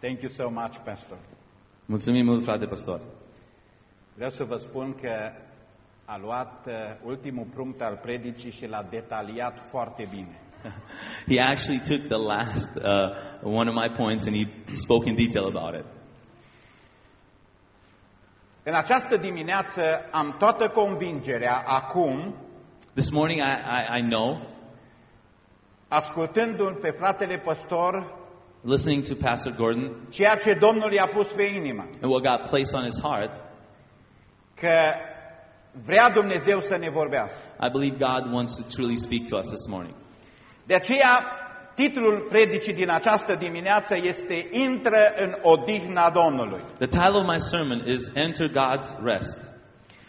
Thank you so much, Pastor. Mulțumim mult, frate pastor. Vreau să vă spun că a luat uh, ultimul punct al predicii și l-a detaliat foarte bine. He actually took the last uh, one of my points and he spoke in detail about it. În această dimineață am toată convingerea acum, This morning, I, I, I know, ascultându-l pe fratele păstor, listening to Pastor Gordon ceea ce Domnul i-a pus pe inimă, and what God placed on his heart, că vrea Dumnezeu să ne vorbească. I believe God wants to truly speak to us this morning. De aceea, titlul predicii din această dimineață este Intră în odihna Domnului. The title of my sermon is Enter God's Rest.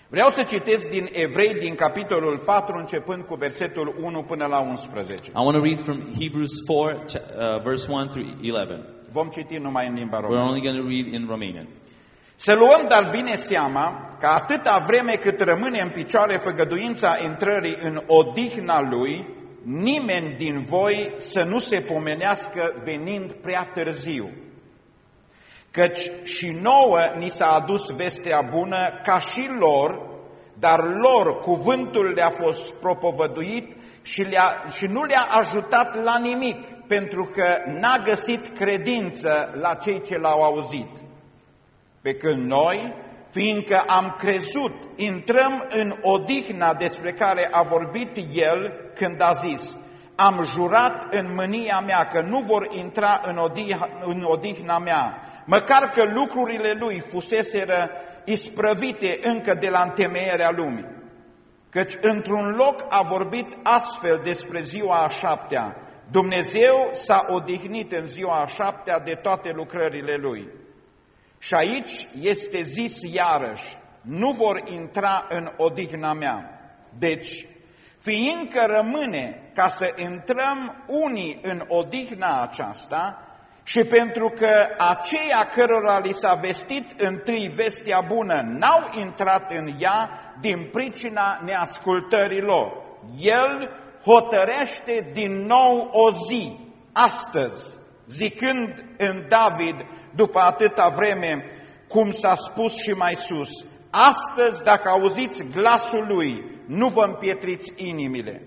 Vreau să citesc din Evrei, din capitolul 4, începând cu versetul 1 până la 11. I want to read from Hebrews 4, ch- uh, verse 1 through 11. Vom citi numai în limba We're română. only going to read in Romanian. Să luăm dar bine seama că atâta vreme cât rămâne în picioare făgăduința intrării în odihna Lui, nimeni din voi să nu se pomenească venind prea târziu. Căci și nouă ni s-a adus vestea bună ca și lor, dar lor cuvântul le-a fost propovăduit și, le-a, și nu le-a ajutat la nimic, pentru că n-a găsit credință la cei ce l-au auzit. Pe când noi, fiindcă am crezut, intrăm în odihna despre care a vorbit El când a zis, am jurat în mânia mea că nu vor intra în odihna, în odihna mea, măcar că lucrurile Lui fuseseră isprăvite încă de la întemeierea lumii. Căci într-un loc a vorbit astfel despre ziua a șaptea, Dumnezeu s-a odihnit în ziua a șaptea de toate lucrările Lui. Și aici este zis iarăși, nu vor intra în odihna mea. Deci, fiindcă rămâne ca să intrăm unii în odihna aceasta, și pentru că aceia cărora li s-a vestit întâi vestea bună n-au intrat în ea din pricina neascultării lor, El hotărește din nou o zi, astăzi, zicând în David, după atâta vreme, cum s-a spus și mai sus, astăzi, dacă auziți glasul lui, nu vă împietriți inimile.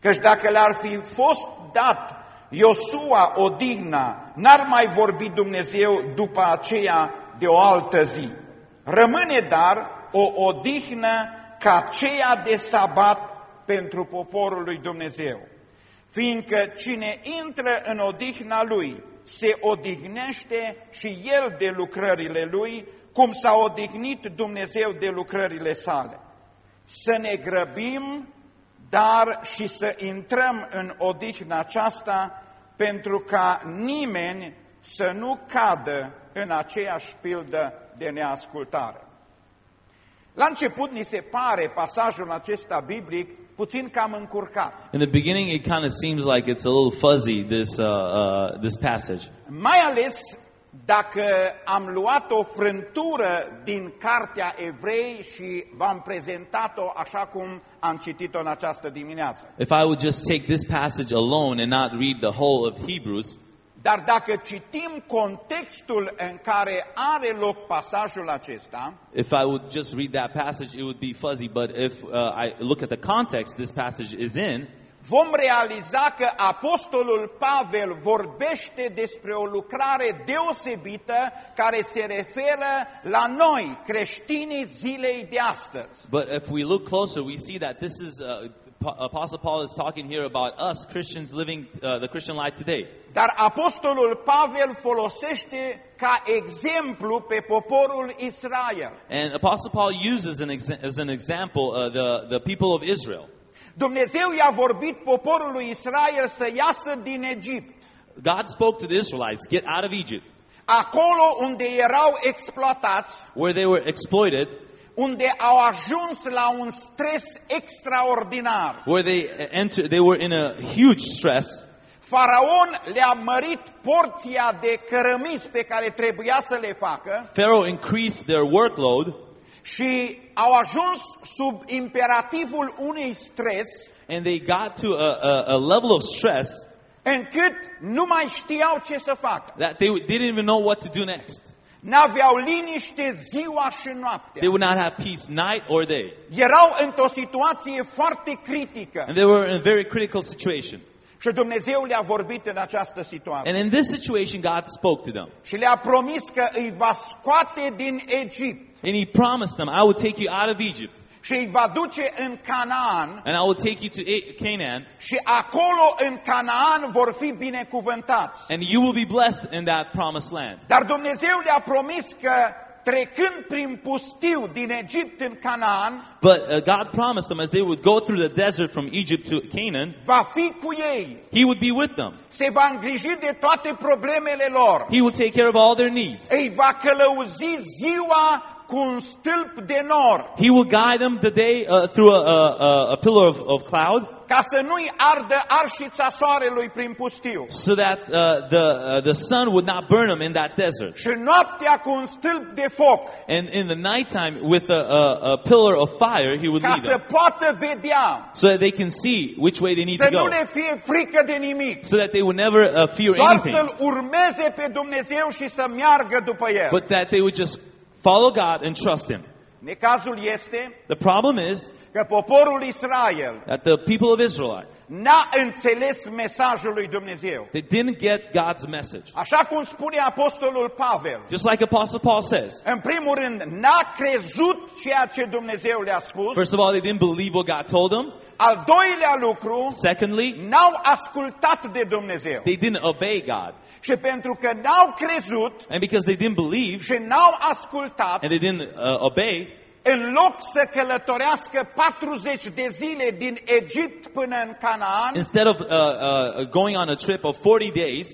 Căci dacă le-ar fi fost dat Iosua odihna, n-ar mai vorbi Dumnezeu după aceea de o altă zi. Rămâne dar o odihnă ca aceea de sabat pentru poporul lui Dumnezeu. Fiindcă cine intră în odihna lui, se odihnește și el de lucrările lui, cum s-a odihnit Dumnezeu de lucrările sale. Să ne grăbim, dar și să intrăm în odihna aceasta, pentru ca nimeni să nu cadă în aceeași pildă de neascultare. La început ni se pare pasajul acesta biblic puțin cam încurcat. In the beginning, it kind of seems like it's a little fuzzy, this, uh, uh, this passage. Mai ales dacă am luat o frântură din Cartea Evrei și v-am prezentat-o așa cum am citit-o în această dimineață. If I would just take this passage alone and not read the whole of Hebrews, Dar dacă citim contextul în care are loc pasajul acesta, if I would just read that passage, it would be fuzzy. But if uh, I look at the context this passage is in, vom realiza că apostolul Pavel vorbește despre o lucrare deosebită care se referă la noi, creștinii zilei de astăzi. but if we look closer, we see that this is uh, Pa- Apostle Paul is talking here about us Christians living uh, the Christian life today. Dar apostolul Pavel folosește ca exemplu pe poporul Israel. And Apostle Paul uses an exa- as an example uh, the, the people of Israel. Dumnezeu i-a vorbit poporului Israel să iasă din Egipt, God spoke to the Israelites, get out of Egypt, acolo unde erau exploatați, where they were exploited, unde au ajuns la un stres extraordinar. where they enter, they were in a huge stress. Faraon le-a mărit porția de cărămizi pe care trebuia să le facă Pharaoh increased their workload, și au ajuns sub imperativul unui stres and they got to a, a, a level of stress încât nu mai știau ce să facă. that they didn't even know what to do next. N-aveau liniște ziua și They noaptea. would not have peace night or day. Erau într-o situație foarte critică And they were in a very critical situation. Și Dumnezeu le-a vorbit în această situație. And in this situation, God spoke to them. Și le-a promis că îi va scoate din Egipt And He promised them, I will take you out of Egypt, și îi va duce în Canaan and I will take you to A- Canaan, și acolo în Canaan vor fi binecuvântați. and you will be blessed in that promised land. Dar Dumnezeu le-a promis că trecând prin pustiu din Egipt în Canaan, But uh, God promised them as they would go through the desert from Egypt to Canaan, va fi cu ei, He would be with them. se va îngriji de toate problemele lor, He will take care of all their needs. îi va călăuzi ziua cu un stâlp de nor, He will guide them the day uh, through a, a, a, a pillar of, of cloud ca să nu-i ardă arșița soarelui prin pustiu. so that uh, the, uh, the sun would not burn them in that desert. Și noaptea cu un stâlp de foc, And in the nighttime, with a, a, a pillar of fire, He would ca lead să them poată vedea, so that they can see which way they need să to nu go, le fie frică de nimic, so that they would never uh, fear doar anything, să-L urmeze pe Dumnezeu și să meargă după El. but that they would just follow God and trust Him. Necazul este The problem is că poporul Israel that the people of Israel, n-a înțeles mesajul lui Dumnezeu. they didn't get God's message. Așa cum spune apostolul Pavel, Just like Apostle Paul says. în primul rând, n-a crezut ceea ce Dumnezeu le-a spus. First of all, they didn't believe what God told them. Al doilea lucru, Secondly, n-au ascultat de Dumnezeu. they didn't obey God. Și pentru că n-au crezut And because they didn't believe și n-au ascultat, and they didn't uh, obey, în loc să călătorească 40 de zile din Egipt până în Canaan, instead of uh, uh, going on a trip of 40 days,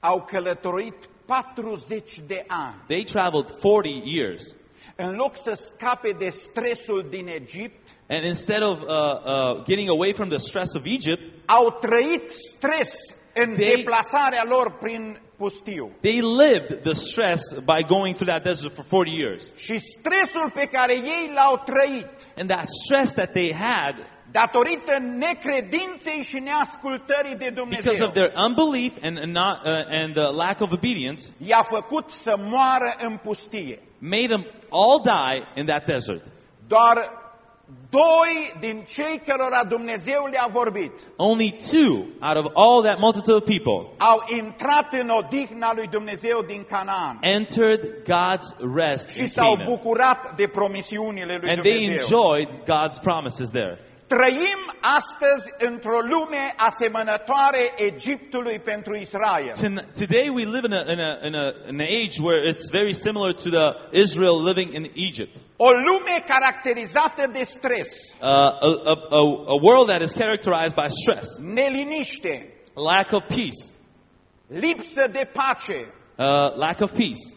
au călătorit 40 de ani. they traveled 40 years. În loc să scape de stresul din Egipt, And instead of uh, uh, getting away from the stress of Egypt, au trăit stres în They- deplasarea lor prin pustiu. they lived the stress by going through that desert for 40 years. Și stresul pe care ei l-au trăit, And that stress that they had datorită necredinței și neascultării de because Dumnezeu, of their unbelief and, and not, uh, and the lack of obedience i-a făcut să moară în pustie. made them all die in that desert. Doar doi din cei cărora Dumnezeu le-a vorbit Only two out of all that multitude of people au intrat în odihna lui Dumnezeu din Canaan entered God's rest și in s-au Canaan. bucurat de promisiunile lui And they Dumnezeu. enjoyed God's promises there. Trăim astăzi într-o lume asemănătoare Egiptului pentru Israel. Ton- Today we live in, a, in, a, in, a, in an age where it's very similar to the Israel living in Egypt. O lume caracterizată de stres, Uh, a, a, a, a world that is characterized by stress, neliniște, lack of peace, lipsă de pace. uh, lack of peace.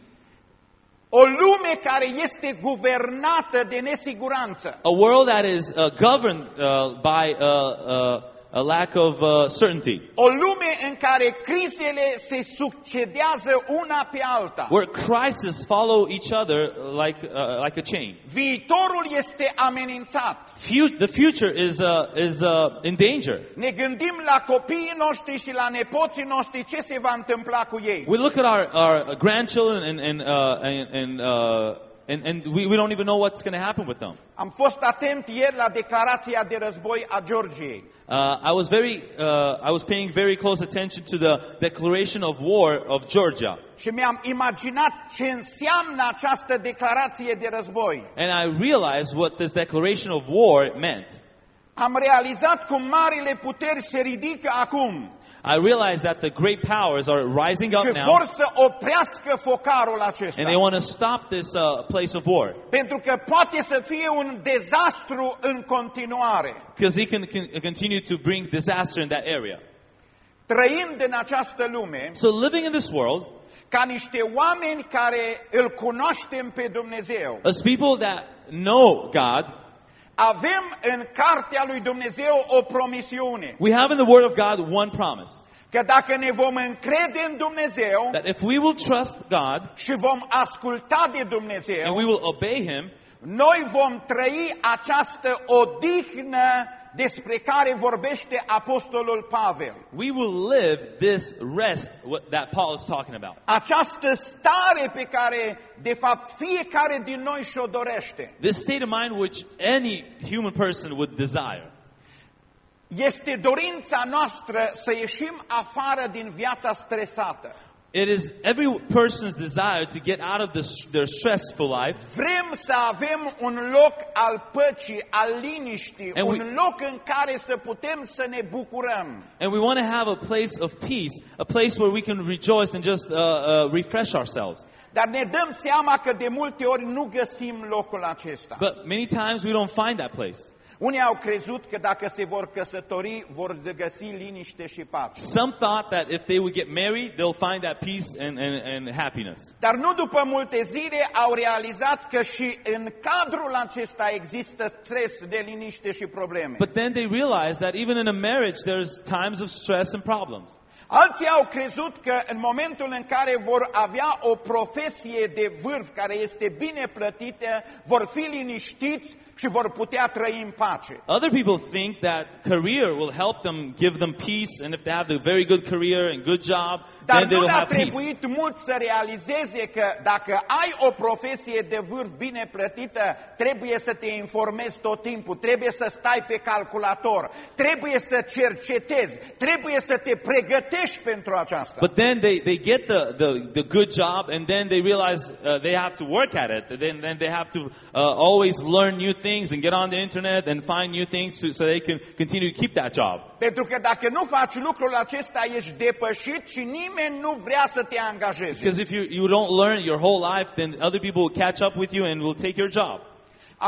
O lume care este guvernată de nesiguranță. A world that is uh, governed uh, by uh, uh, a lack of uh, certainty, O lume în care crizele se succedează una pe alta. where crises follow each other like, uh, like a chain. Viitorul este amenințat. Fu- the future is, uh, is uh, in danger. Ne gândim la copiii noștri și la nepoții noștri ce se va întâmpla cu ei. We look at our, our grandchildren and, and, uh, and, and, uh, and, and we, we don't even know what's going to happen with them. Am fost atent ieri la declarația de război a Georgiei. Uh, I was very, uh, I was paying very close attention to the declaration of war of Georgia, Și mi-am imaginat ce înseamnă această declarație de război. and I realized what this declaration of war meant. Am realizat cum marile puteri se ridică acum I realized that the great powers are rising up și now, vor să oprească focarul acesta. and they want to stop this uh, place of war Pentru că poate să fie un dezastru în continuare. because he can, can continue to bring disaster in that area. Trăind în această lume, So living in this world, ca niște oameni care îl cunoaștem pe Dumnezeu, as people that know God, avem în cartea lui Dumnezeu o promisiune. we have in the Word of God one promise Că dacă ne vom încrede în Dumnezeu that if we will trust God și vom asculta de and Dumnezeu, we will obey Him, noi vom trăi această odihnă despre care vorbește apostolul Pavel. We will live this rest what- that Paul is talking about. Această stare pe care, de fapt, fiecare din noi și-o dorește. This state of mind which any human person would desire. Este dorința noastră să ieșim afară din viața stresată. It is every person's desire to get out of this, their stressful life. Vrem să avem un loc al păcii, al liniștii, And un we- loc în care să putem să ne bucurăm. And we want to have a place of peace, a place where we can rejoice and just uh, uh, refresh ourselves. Dar ne dăm seama că de multe ori nu găsim locul acesta. But many times we don't find that place. Unii au crezut că dacă se vor căsători, vor găsi liniște și pace. Some thought that if they would get married, they'll find that peace and, and, and happiness. Dar nu după multe zile au realizat că și în cadrul acesta există stres, de liniște și probleme. But then they realize that even in a marriage, there's times of stress and problems. Alții au crezut că în momentul în care vor avea o profesie de vârf care este bine plătită, vor fi liniștiți și vor putea trăi în pace. Other people think that career will help them give them peace, and if they have a very good career and good job, Dar then they nu will le-a have peace. trebuit mult să realizeze că dacă ai o profesie de vârf bine plătită, trebuie să te informezi tot timpul, trebuie să stai pe calculator, trebuie să cercetezi, trebuie să te pregătești pentru aceasta. But then they, they get the, the, the good job and then they realize uh, they have to work at it. Then, then they have to uh, always learn new things and get on the internet and find new things to, so they can continue to keep that job. Pentru că dacă nu faci lucrul acesta, ești depășit și nimeni nu vrea să te angajeze. Because if you, you don't learn your whole life, then other people will catch up with you and will take your job.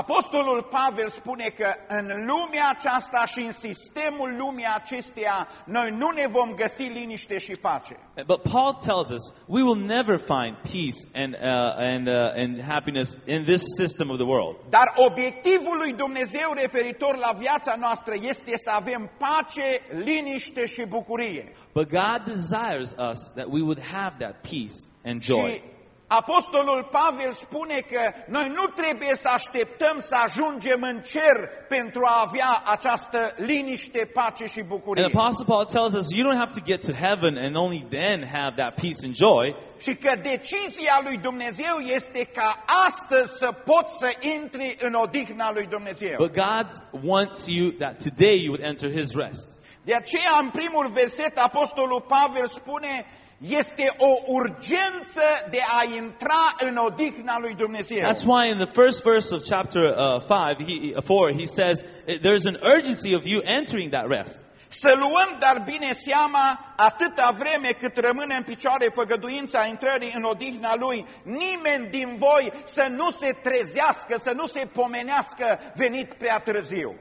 Apostolul Pavel spune că în lumea aceasta și în sistemul lumii acesteia noi nu ne vom găsi liniște și pace. But Paul tells us we will never find peace and, uh, and, uh, and happiness in this system of the world. Dar obiectivul lui Dumnezeu referitor la viața noastră este să avem pace, liniște și bucurie. But God desires us that we would have that peace and joy. Și Apostolul Pavel spune că noi nu trebuie să așteptăm să ajungem în cer pentru a avea această liniște, pace și bucurie. And Apostle Paul tells us you don't have to get to heaven and only then have that peace and joy. Și că decizia lui Dumnezeu este ca astăzi să poți să intri în odihna lui Dumnezeu. But God wants you that today you would enter his rest. De aceea, în primul verset, Apostolul Pavel spune, este o urgență de a intra în odihna lui Dumnezeu. That's why in the first verse of chapter uh, 5, he, uh, 4, he says eh, there's an urgency of you entering that rest. Să luăm dar bine seama, atâta vreme cât rămâne în picioare făgăduința intrării în odihna lui, nimeni din voi să nu se trezească, să nu se pomenească venit prea târziu.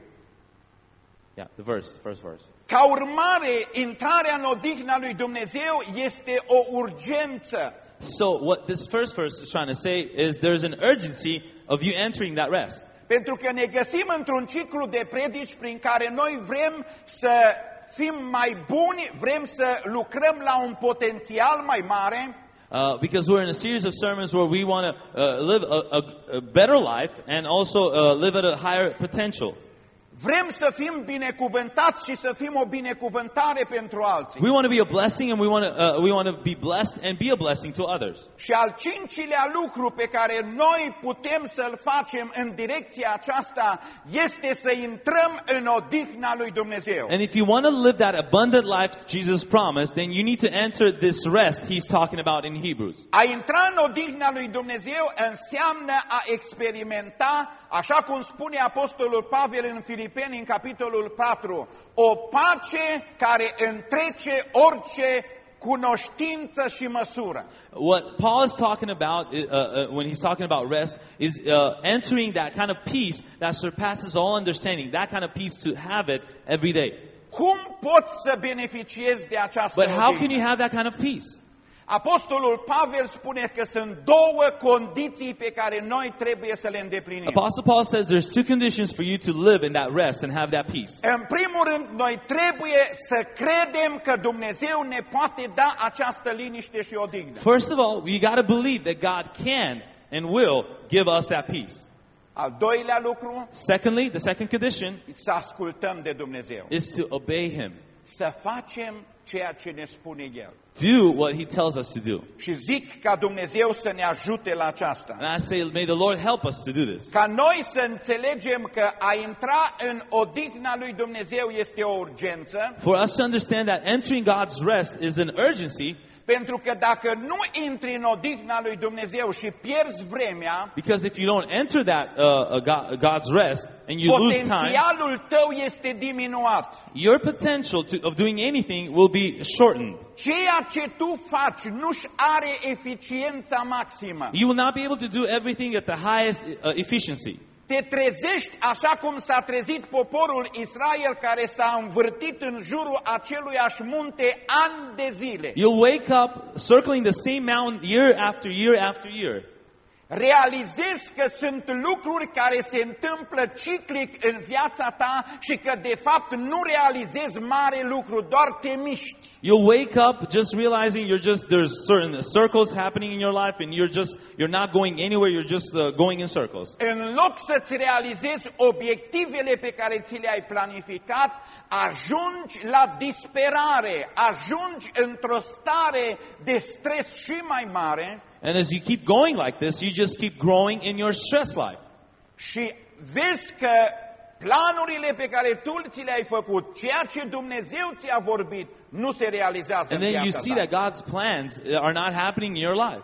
Yeah, the verse, first verse. Ca urmare, intrarea în odihna lui Dumnezeu este o urgență. So what this first verse is trying to say is there's an urgency of you entering that rest. Pentru că ne găsim într-un ciclu de predici prin care noi vrem să fim mai buni, vrem să lucrăm la un potențial mai mare, Uh, because we're in a series of sermons where we want to uh, live a, a, a better life and also uh, live at a higher potential. Vrem să fim binecuvântați și să fim o binecuvântare pentru alții. We want to be a blessing and we want to uh, we want to be blessed and be a blessing to others. Și al cincilea lucru pe care noi putem să-l facem în direcția aceasta este să intrăm în odihna lui Dumnezeu. And if you want to live that abundant life Jesus promised, then you need to enter this rest he's talking about in Hebrews. A intra în odihna lui Dumnezeu înseamnă a experimenta, așa cum spune Apostolul Pavel în Filipeni, în capitolul 4, o pace care întrece orice cunoștință și măsură. What Paul is talking about uh, uh, when he's talking about rest is uh, entering that kind of peace that surpasses all understanding, that kind of peace to have it every day. Cum poți să beneficiezi de această But how can odihnă? you have that kind of peace? Apostolul Pavel spune că sunt două condiții pe care noi trebuie să le îndeplinim. Apostle Paul says there's two conditions for you to live in that rest and have that peace. În primul rând, noi trebuie să credem că Dumnezeu ne poate da această liniște și odihnă. First of all, you got to believe that God can and will give us that peace. Al doilea lucru, Secondly, the second condition să ascultăm de Dumnezeu. is to obey Him. Să facem ceea ce ne spune El. Do what He tells us to do. Și zic ca Dumnezeu să ne ajute la aceasta. And I say, may the Lord help us to do this. Ca noi să înțelegem că a intra în odihna lui Dumnezeu este o urgență, For us to understand that entering God's rest is an urgency, pentru că dacă nu intri în odihna lui Dumnezeu și pierzi vremea, because if you don't enter that uh, uh, God, God's rest and you lose time, potențialul tău este diminuat. your potential to, of doing anything will be shortened. Ceea ce tu faci nu-și are eficiența maximă. You will not be able to do everything at the highest uh, efficiency. Te trezești așa cum s-a trezit poporul Israel care s-a învârtit în jurul aceluiași munte ani de zile. You'll wake up circling the same mountain year after year after year. Realizezi că sunt lucruri care se întâmplă ciclic în viața ta și că de fapt nu realizezi mare lucru, doar te miști. You'll wake up just realizing you're just there's certain circles happening in your life and you're just you're not going anywhere, you're just uh, going in circles. În loc să-ți realizezi obiectivele pe care ți le-ai planificat, ajungi la disperare, ajungi într-o stare de stres și mai mare And as you keep going like this, you just keep growing in your stress life. și vezi că planurile pe care tu ți le-ai făcut, ceea ce Dumnezeu ți-a vorbit, nu se realizează And în then you viața see ta. that God's plans are not happening in your life.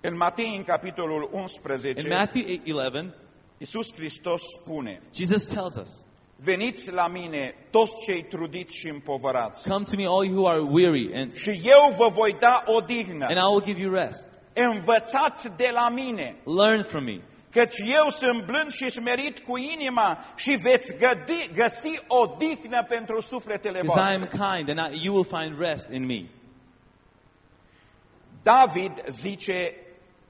În Matei, în capitolul In 11, Matthew 8:11, Iisus Hristos spune, Jesus tells us, Veniți la mine toți cei trudiți și împovărați "Come to me all you who are weary and și eu vă voi da odihnă. and I will give you rest. Învățați de la mine, Learn from me, căci eu sunt blând și smerit cu inima și veți gădi, găsi odihnă pentru sufletele because I am voastre. kind and I, you will find rest in me." David zice,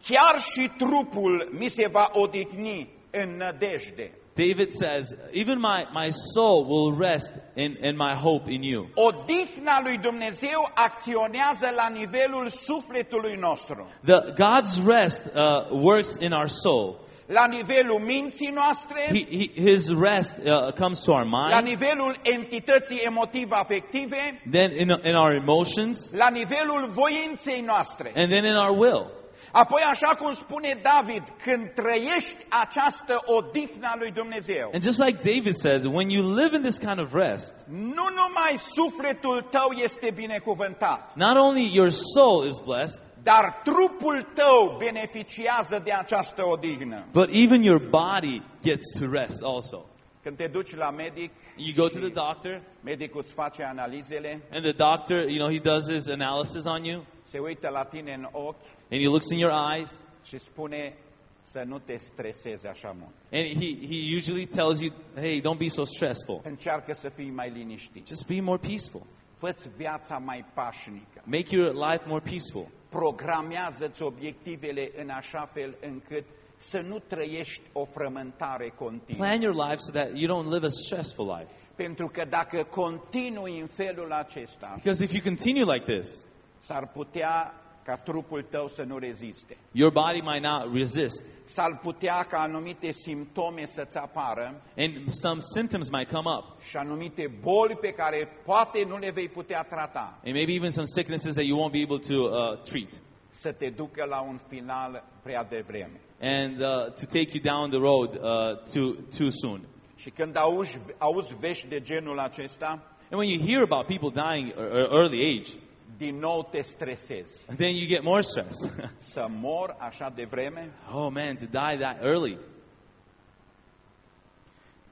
chiar și trupul mi se va odihni în nădejde. David says, "Even my my soul will rest in in my hope in you." Odihna lui Dumnezeu acționează la nivelul sufletului nostru, The God's rest uh, works in our soul. la nivelul minții noastre, He, he, his rest uh, comes to our la mind, nivelul entității emotiv-afective, then in, in our emotions, la nivelul voinței noastre. and then in our will. Apoi, așa cum spune David, când trăiești această odihnă a lui Dumnezeu, And just like David said, when you live in this kind of rest, nu numai sufletul tău este binecuvântat, not only your soul is blessed, dar trupul tău beneficiază de această odihnă. but even your body gets to rest also. Când te duci la medic, You go to the doctor, medicul îți face analizele, and the doctor, you know, he does his analysis on you, se uită la tine în ochi and he looks in your eyes, și spune să nu te stresezi așa mult. and he, he usually tells you, hey, don't be so stressful. Încearcă să fii mai liniștit. Just be more peaceful. Fă-ți viața mai pașnică. Make your life more peaceful. Programează-ți obiectivele în așa fel încât să nu trăiești o frământare continuă. Plan your life so that you don't live a stressful life. Pentru că dacă continui în felul acesta, Because if you continue like this, s-ar putea ca trupul tău să nu reziste. your body might not resist, S-ar putea ca anumite simptome să-ți apară and some symptoms might come up, și anumite boli pe care poate nu le vei putea trata, and maybe even some sicknesses that you won't be able to uh, treat, să te ducă la un final prea devreme. and uh, to take you down the road uh, too too soon. Și când auzi, auzi vești de genul acesta, And when you hear about people dying at at early age, din nou te stresezi. then you get more stress. Să mor așa de vreme? oh man, to die that early.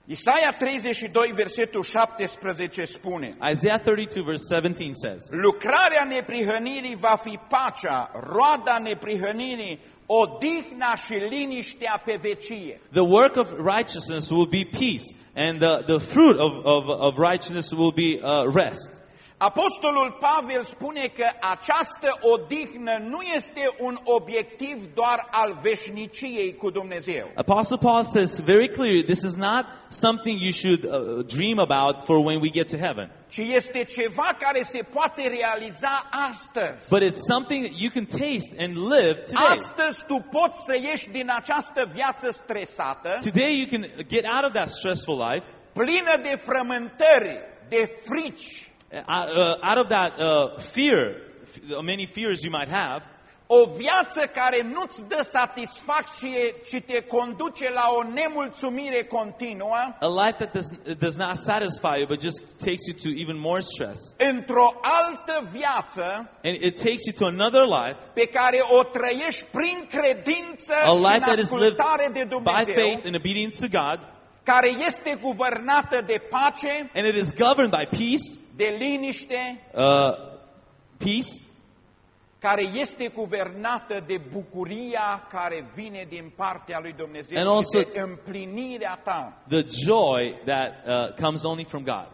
Isaia 32, versetul 17 spune Isaiah 32 verse 17 says, Lucrarea neprihănirii va fi pacea, roada neprihănirii, odihna și liniștea pe vecie. The work of righteousness will be peace, and the, the fruit of, of, of righteousness will be uh, rest. Apostolul Pavel spune că această odihnă nu este un obiectiv doar al veșniciei cu Dumnezeu. Apostle Paul says very clearly this is not something you should uh, dream about for when we get to heaven. ci este ceva care se poate realiza astăzi. But it's something that you can taste and live today. Astăzi tu poți să ieși din această viață stresată, Today you can get out of that stressful life, plină de frământări, de frici, uh, uh, out of that uh, fear, f- many fears you might have, o viață care nu-ți dă satisfacție, ci te conduce la o nemulțumire continuă, a life that does, does not satisfy you but just takes you to even more stress. într-o altă viață And it takes you to another life, pe care o trăiești prin credință a și life în that is lived ascultare de by Dumnezeu, faith and obedience to God, care este guvernată de pace, and it is governed by peace, de liniște, uh, peace, care este guvernată de bucuria care vine din partea lui Dumnezeu And și also- de împlinirea ta. the joy that uh, comes only from God.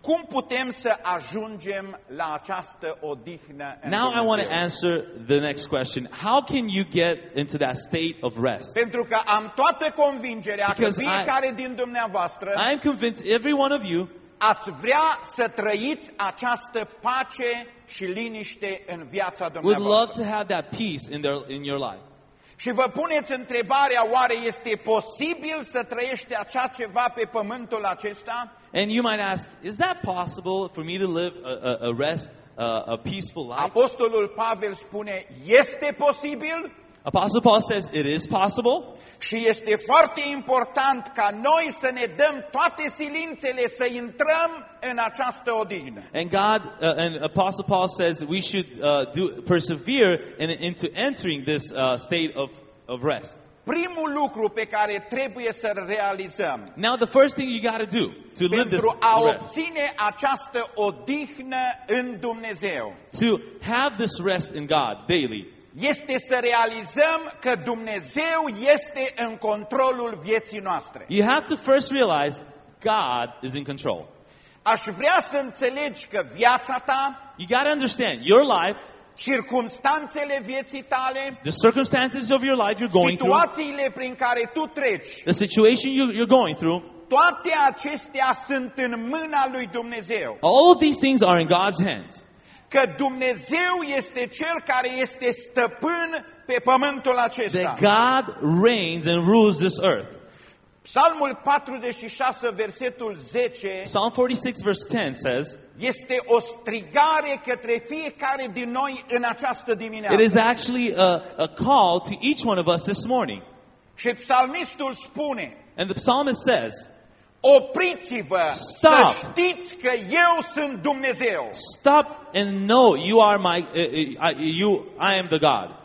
Cum putem să ajungem la această odihnă în Now I want to Dumnezeu? answer the next question. How can you get into that state of rest? Pentru că am toată convingerea că Because I- fiecare din dumneavoastră I am convinced every one of you ați vrea să trăiți această pace și liniște în viața would love dumneavoastră. to have that peace in, their, in your life. Și vă puneți întrebarea, oare este posibil să trăiești așa ceva pe pământul acesta? And you might ask, is that possible for me to live a, a, a rest, uh, a peaceful life? Apostolul Pavel spune, este posibil Apostle Paul says it is possible, și este foarte important ca noi să ne dăm toate silințele să intrăm în această odihnă. and God uh, and Apostle Paul says we should uh, do persevere in, into entering this uh, state of, of rest. Primul lucru pe care trebuie să-l realizăm Now, the first thing you got to do to live this pentru a rest, obține această odihnă în Dumnezeu to have this rest in God daily, este să realizăm că Dumnezeu este în controlul vieții noastre. you have to first realize God is in control. Aș vrea să înțelegi că viața ta, You got to understand your life, circumstanțele vieții tale, the circumstances of your life you're going through, situațiile prin care tu treci, the situation you, you're going through, toate acestea sunt în mâna lui Dumnezeu. all of these things are in God's hands. Că Dumnezeu este Cel care este stăpân pe pământul acesta. That God reigns and rules this earth. Psalmul 46, versetul 10, Psalm 46 verse 10 says, este o strigare către fiecare din noi în această it dimineață. is actually a, a call to each one of us this morning. Și psalmistul spune, And the psalmist says, opriți-vă Stop. să știți că eu sunt Dumnezeu. Stop and know you are my, uh, uh, you, I am the God.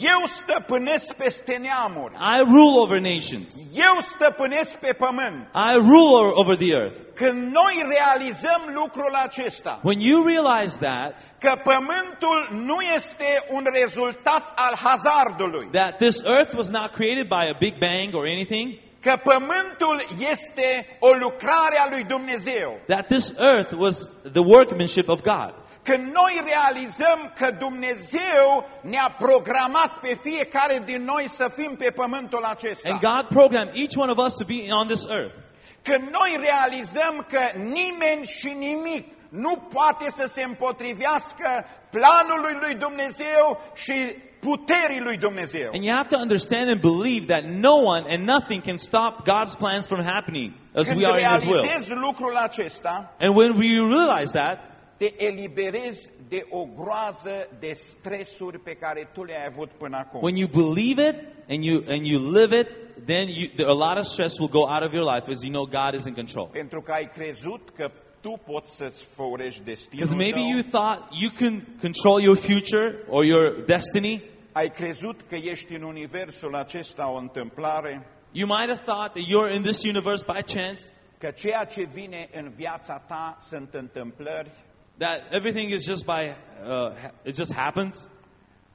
Eu stăpânesc peste neamuri. I rule over nations. Eu stăpânesc pe pământ. I rule over, over the earth. Când noi realizăm lucrul acesta, When you realize that, că pământul nu este un rezultat al hazardului, that this earth was not created by a big bang or anything, că pământul este o lucrare a lui Dumnezeu, that this earth was the workmanship of God. când noi realizăm că Dumnezeu ne-a programat pe fiecare din noi să fim pe pământul acesta, And God programmed each one of us to be on this earth. când noi realizăm că nimeni și nimic nu poate să se împotrivească planului lui Dumnezeu și puterii lui Dumnezeu. And you have to understand and believe that no one and nothing can stop God's plans from happening as Când we are in His will. lucrul acesta, And when we realize that, te eliberezi de o groază de stresuri pe care tu le-ai avut până acum. when you believe it and you and you live it, then you, a lot of stress will go out of your life as you know God is in control. Pentru că ai crezut că tu poți să-ți făurești destinul Because maybe you thought you can control your future or your destiny. Ai crezut că ești în universul acesta o întâmplare, You might have thought that you're in this universe by chance, că ceea ce vine în viața ta sunt întâmplări, that everything is just by, uh, ha- it just happens.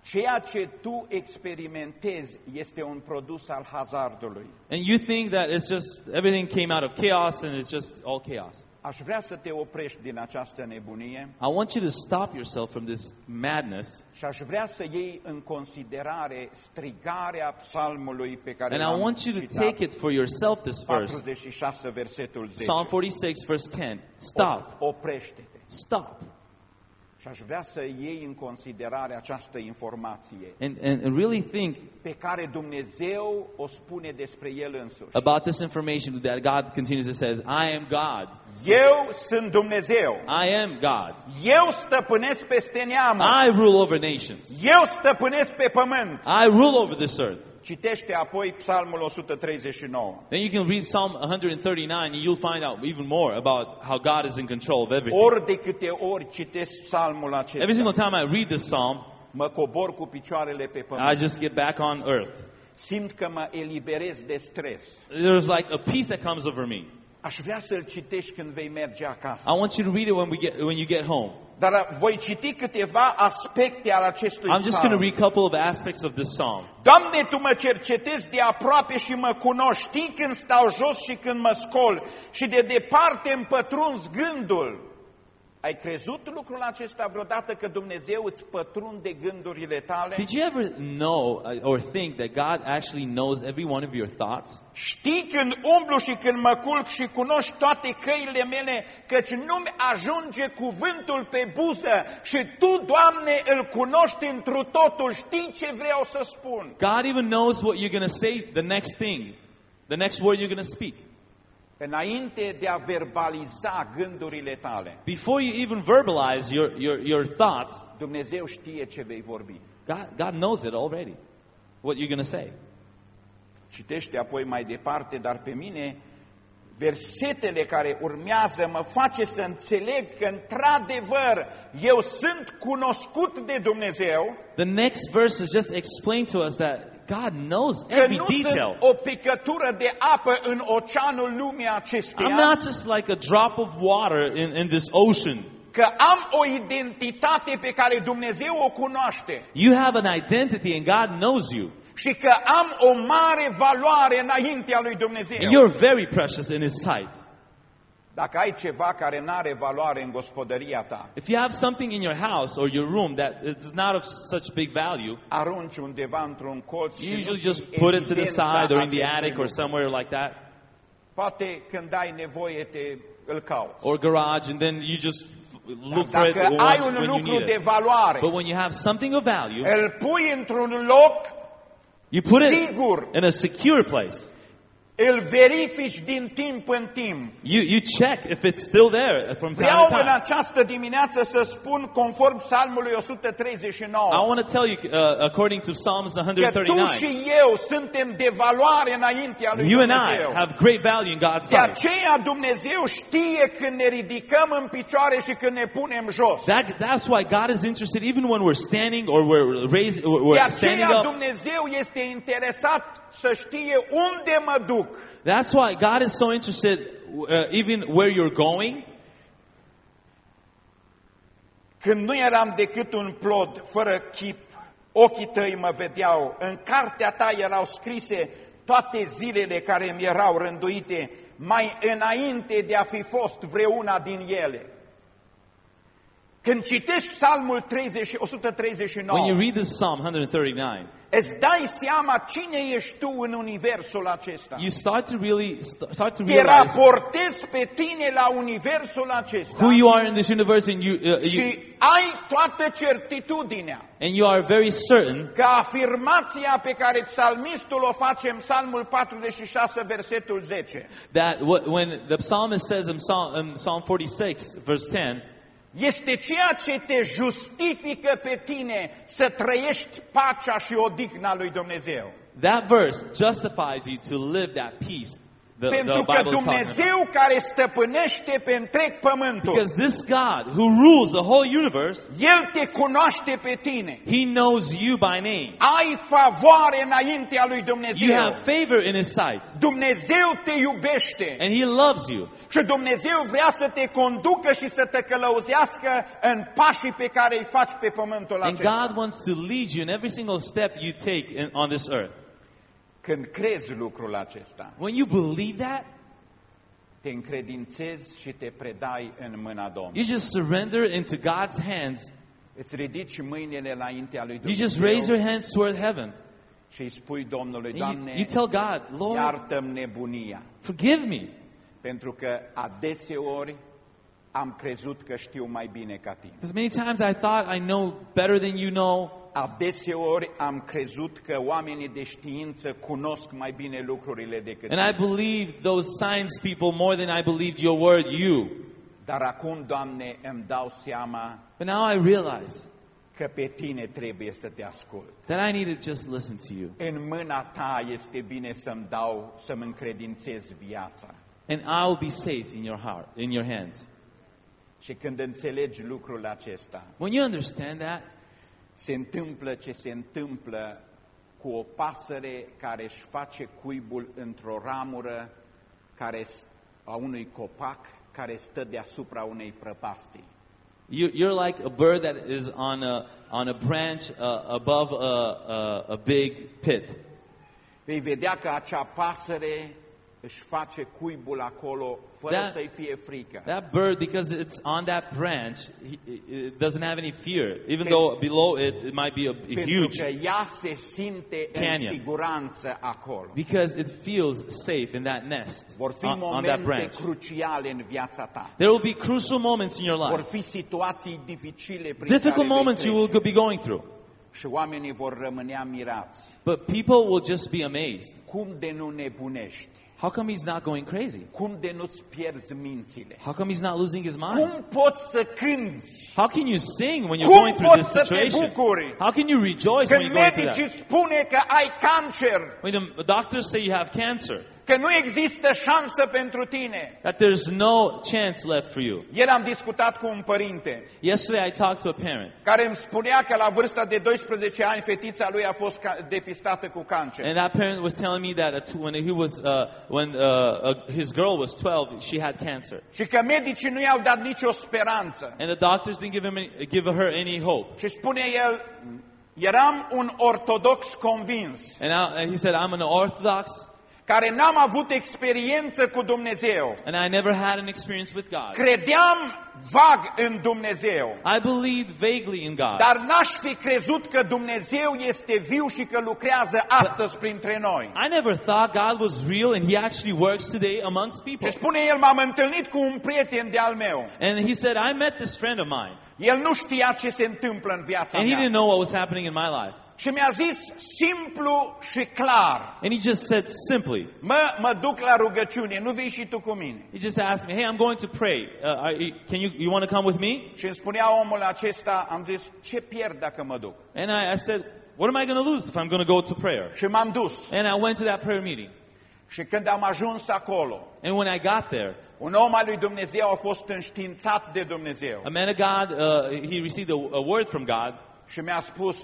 Ceea ce tu experimentezi este un produs al hazardului. And you think that it's just everything came out of chaos and it's just all chaos. Aș vrea să te oprești din această nebunie I want you to stop yourself from this madness și aș vrea să iei în considerare strigarea psalmului pe care and I l-am want you to citat, take it for yourself this verse. 46, versetul 10. Psalm 46 verse 10. Stop. O- Oprește-te. Stop. Și aș vrea să iei în considerare această informație And, and, and really think pe care Dumnezeu o spune despre El însuși. about this information that God continues to says, I am God. Eu sunt Dumnezeu. I am God. Eu stăpânesc peste neamuri. I rule over nations. Eu stăpânesc pe pământ. I rule over this earth. Citește apoi Psalmul 139. Then you can read Psalm 139 and you'll find out even more about how God is in control of everything. Ori de câte ori citesc psalmul Every single acesta, time I read this psalm, mă cobor cu picioarele pe I pământ. just get back on earth. Simt că mă eliberez de stres. There's like a peace that comes over me. Aș vrea să-l citești când vei merge acasă. I want you to read it when we get when you get home. Dar voi citi câteva aspecte ale acestui I'm just going to psalm. read a couple of aspects of this psalm. Doamne, Tu mă cercetezi de aproape și mă cunoști. Știi când stau jos și când mă scol și de departe îmi pătrunzi gândul. Ai crezut lucrul acesta vreodată că Dumnezeu îți pătrunde gândurile tale? Did you ever know uh, or think that God actually knows every one of your thoughts? Știi când umblu și când mă culc și cunoști toate căile mele, căci nu-mi ajunge cuvântul pe buză și Tu, Doamne, îl cunoști întru totul. Știi ce vreau să spun? God even knows what you're going to say, the next thing, the next word you're going to speak. Înainte de a verbaliza gândurile tale, Before you even verbalize your, your, your thoughts, Dumnezeu știe ce vei vorbi. God, God knows it already, what you're going to say. Citește apoi mai departe, dar pe mine versetele care urmează mă face să înțeleg că într-adevăr eu sunt cunoscut de Dumnezeu, The next verses just explain to us that God knows că every nu detail. sunt o picătură de apă în oceanul lumii I'm acesteia, not just like a drop of water in, in this ocean. că am o identitate pe care Dumnezeu o cunoaște You have an identity and God knows you. și că am o mare valoare înaintea lui Dumnezeu. And you're very precious in His sight. Dacă ai ceva care nu are valoare în gospodăria ta, If you have something in your house or your room that is not of such big value, arunci undeva într-un colț și you usually nu just știi put it to the evidența side or in the acestui attic or lucru. somewhere like that, Poate când ai nevoie te îl cauți. or garage, and then you just f- look for it Dacă ai when, un when you lucru need de it. valoare, But when you have something of value, îl pui într-un loc, you put it sigur. in a secure place. Îl verifici din timp în timp. You, you check if it's still there from time Vreau to în time. această dimineață să spun, conform psalmului Și 139, want to tell you, uh, according to Psalms că tu 139, și eu suntem de valoare înaintea lui you and I Dumnezeu. have great value in God's De sight. aceea Dumnezeu știe când ne ridicăm în picioare și când ne punem jos. That, that's why God is interested even when we're standing or we're raised, or De we're standing aceea up. Dumnezeu este interesat să știe unde mă duc. That's why God is so interested uh, even where you're going. Când nu eram decât un plod fără chip, ochii tăi mă vedeau, în cartea ta erau scrise toate zilele care mi erau rânduite, mai înainte de a fi fost vreuna din ele. Când citești Psalmul 30, 139, When you read this Psalm 139, îți dai seama cine ești tu în universul acesta. you start to really st- start to Te realize raportezi pe tine la universul acesta who you are in this universe, and you, uh, you și ai toată certitudinea and you are very certain că afirmația pe care psalmistul o face în Psalmul 46, versetul 10, that what, when the psalmist says in Psalm, in Psalm 46, verse 10, este ceea ce te justifică pe tine să trăiești pacea și odihna lui Dumnezeu. that verse justifies you to live that peace the, the Pentru că Bible is talking about. Dumnezeu care stăpânește pe întreg pământul, Because this God who rules the whole universe, El te cunoaște pe tine. He knows you by name. Ai favoare înaintea lui You Dumnezeu. have favor in His sight. Dumnezeu te iubește And He loves you. și Dumnezeu vrea să te conducă și să te călăuzească în pașii pe care îi faci pe pământul And acesta. God wants to lead you in every single step you take in, on this earth. Când crezi lucrul acesta, When you believe that, te încredințezi și te predai în mâna Domnului. you just surrender into God's hands. Îți ridici mâinile înaintea lui You just raise Dumnezeu your hands toward heaven. și îi spui Domnului, And you, Doamne, you tell God, Lord, iartă-mi nebunia. forgive me. Pentru că adeseori am crezut că știu mai bine ca tine. Because many times I thought I know better than you know. Adeseori am crezut că oamenii de știință cunosc mai bine lucrurile decât And I mine. believed those science people more than I believed your word, you. Dar acum, Doamne, îmi dau seama But now I realize că pe tine trebuie să te ascult. that I need to just listen to you. În mâna ta este bine să-mi dau, să-mi încredințez viața. And I will be safe in your heart, in your hands. Și când înțelegi lucrul acesta, When you understand that, se întâmplă ce se întâmplă cu o pasăre care își face cuibul într-o ramură care, s- a unui copac care stă deasupra unei prăpastii. you, you're like a bird that is on a, on a branch uh, above a, a, a big pit. Vei vedea că acea pasăre își face cuibul acolo fără Da. să-i fie frică. That bird, because it's on that branch, he, it doesn't have any fear. Even Pe- though below it, it might be a, a Pentru huge, că ea se simte în Canyon. siguranță acolo. because it feels safe in that nest Vor fi on, on that momente branch. cruciale în viața ta. There will be crucial moments in your Vor life, fi situații dificile prin difficult care vei moments you trece. will be going through. Și oamenii vor rămânea mirați. But people will just be amazed. Cum de nu nebunești? How come he's not going crazy? Cum de nu-ți pierzi mințile? How come he's not losing his mind? Cum poți să cânți? How can you sing when you're Cum going through this poți să te situation? bucuri? How can you rejoice when you're going through that? spune că ai cancer, When the doctors say you have cancer, că nu există șansă pentru tine. that there's no chance left for you. Ieri am discutat cu un părinte Yesterday I talked to a parent, care îmi spunea că la vârsta de 12 ani fetița lui a fost ca- depistată cu cancer. and that parent was telling me that at- when he was, uh, when uh, uh, his girl was 12, she had cancer, Și că medicii nu i-au dat nicio speranță. and the doctors didn't give him any, give her any hope. Și spune el, eram un ortodox convins, And, I, and he said, I'm an Orthodox, care n-am avut experiență cu Dumnezeu. and I never had an experience with God. Credeam vag în Dumnezeu, I believed vaguely in God. dar n-aș fi crezut că Dumnezeu este viu și că lucrează astăzi printre noi. I never thought God was real and He actually works today amongst people. Și spune el, m-am întâlnit cu un prieten de-al meu. And he said, I met this friend of mine, El nu știa ce se întâmplă în viața and he didn't mea. know what was happening in my life. Și mi-a zis simplu și clar, And he just said simply, mă, mă duc la rugăciune, nu vii și tu cu mine. he just asked me, Hey, I'm going to pray. Uh, are you, can you, you want to come with me? Și îmi spunea omul acesta, am zis, ce pierd dacă mă duc? And I, I said, What am I going to lose if I'm going to go to prayer? Și m-am dus. And I went to that prayer meeting. Și când am ajuns acolo, And when I got there, un om al lui Dumnezeu a fost înștiințat de Dumnezeu. a man of God, uh, he received a, a word from God, Și mi-a spus,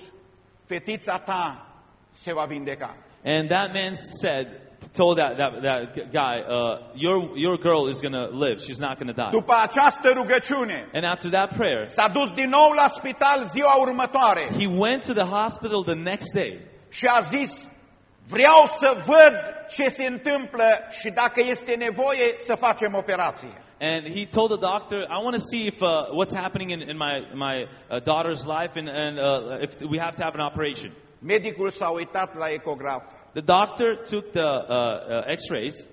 fetița ta se va vindeca. and that man said, told that, that, that guy, uh, your, your girl is going to live. She's not going to die. După această rugăciune, And after that prayer, s-a dus din nou la spital ziua următoare he went to the hospital the next day. și a zis, vreau să văd ce se întâmplă și dacă este nevoie să facem operație. And he told the doctor, I want to see if uh, what's happening in, in my, my uh, daughter's life and, and uh, if we have to have an operation. Medicul s-a uitat la ecograf. The doctor took the uh, uh, x-rays.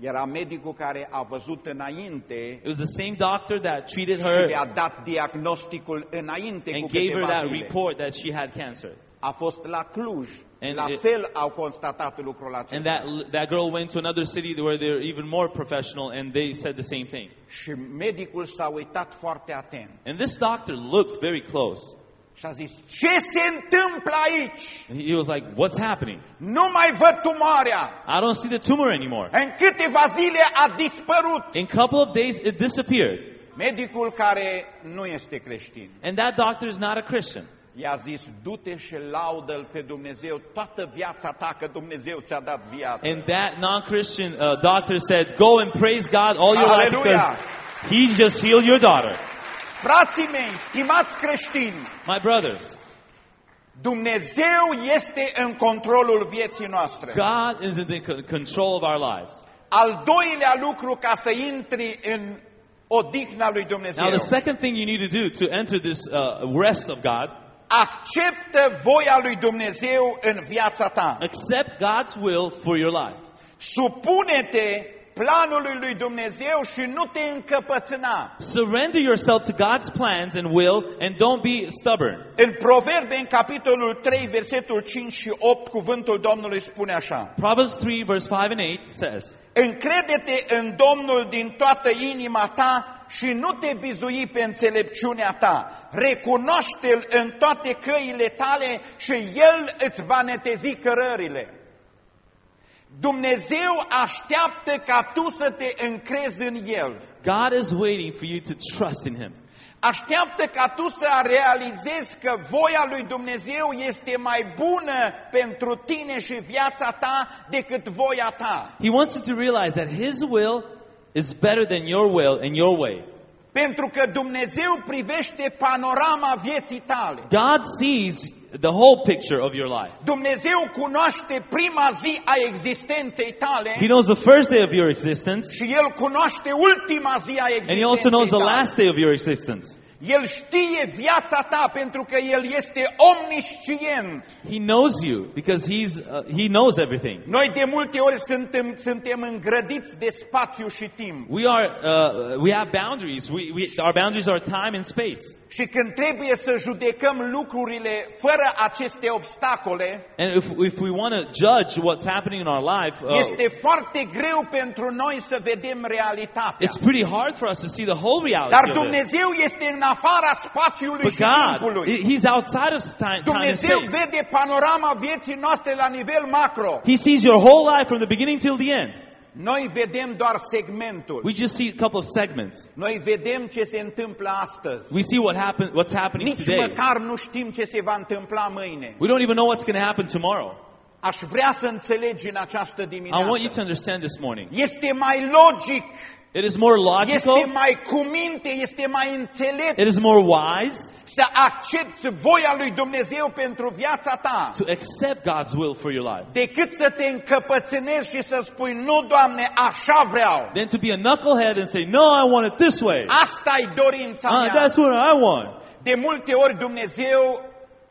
Era medicul care a văzut înainte It was the same doctor that treated her le-a dat diagnosticul înainte cu and gave her that report that she had cancer. A fost la Cluj. And La it- fel au constatat lucrul And acesta. that, that girl went to another city where they're even more professional and they said the same thing. Și medicul s-a uitat foarte atent. And this doctor looked very close. Și a zis, ce se întâmplă aici? And he was like, what's happening? Nu mai văd tumoarea. I don't see the tumor anymore. În câteva zile a dispărut. In a couple of days, it disappeared. Medicul care nu este creștin And that doctor is not a Christian. I-a zis, du-te și laudă-L pe Dumnezeu toată viața ta, că Dumnezeu ți-a dat viață. And that non-Christian uh, doctor said, go and praise God all your life because he just healed your daughter. Frații mei, stimați creștini, My brothers, Dumnezeu este în controlul vieții noastre. God is in the co- control of our lives. Al doilea lucru ca să intri în odihna lui Dumnezeu. Now, the second thing you need to do to enter this uh, rest of God, Acceptă voia lui Dumnezeu în viața ta. accept God's will for your life. Supune-te planului lui Dumnezeu și nu te încăpățâna. Surrender yourself to God's plans and will and don't be stubborn. În Proverbe, în capitolul 3, versetul 5 și 8, cuvântul Domnului spune așa. Proverbs 3, verse 5 and 8 says, Încrede-te în Domnul din toată inima ta și nu te bizui pe înțelepciunea ta. Recunoaște-L în toate căile tale și El îți va netezi cărările. Dumnezeu așteaptă ca tu să te încrezi în El. God is waiting for you to trust in Him. Așteaptă ca tu să realizezi că voia lui Dumnezeu este mai bună pentru tine și viața ta decât voia ta. He wants you to realize that His will is better than your will and your way. Pentru că Dumnezeu privește panorama vieții tale. God sees the whole picture of your life. Dumnezeu cunoaște prima zi a existenței tale He knows the first day of your existence, și El cunoaște ultima zi a and He also knows the last day of your existence. El știe viața ta pentru că El este omniscient. He knows you because He's uh, He knows everything. Noi de multe ori suntem, suntem îngrădiți de spațiu și timp. We are uh, we have boundaries. We, we our boundaries are time and space. Și când trebuie să judecăm lucrurile fără aceste obstacole, And if if we want to judge what's happening in our life, uh, este foarte greu pentru noi să vedem realitatea. it's pretty hard for us to see the whole reality Dar of it. Dumnezeu este în afara spațiului But și God, timpului. He- He's outside of time, time and Dumnezeu space. vede panorama vieții noastre la nivel macro. He sees your whole life from the beginning till the end. Noi vedem doar segmentul. We just see a couple of segments. Noi vedem ce se întâmplă astăzi. We see what happened, what's happening Nici today. măcar nu știm ce se va întâmpla mâine. We don't even know what's going to happen tomorrow. Aș vrea să înțelegi în această I want you dimineață. to understand this morning. Este mai logic, It is more este logical. mai cu minte, este mai înțelept It is more wise să accepti voia lui Dumnezeu pentru viața ta. to accept God's will for your life decât să te încăpățânezi și să spui, nu, Doamne, așa vreau. than to be a knucklehead and say, No, I want it this way. Asta e dorința Ah, mea. that's what I want. De multe ori Dumnezeu,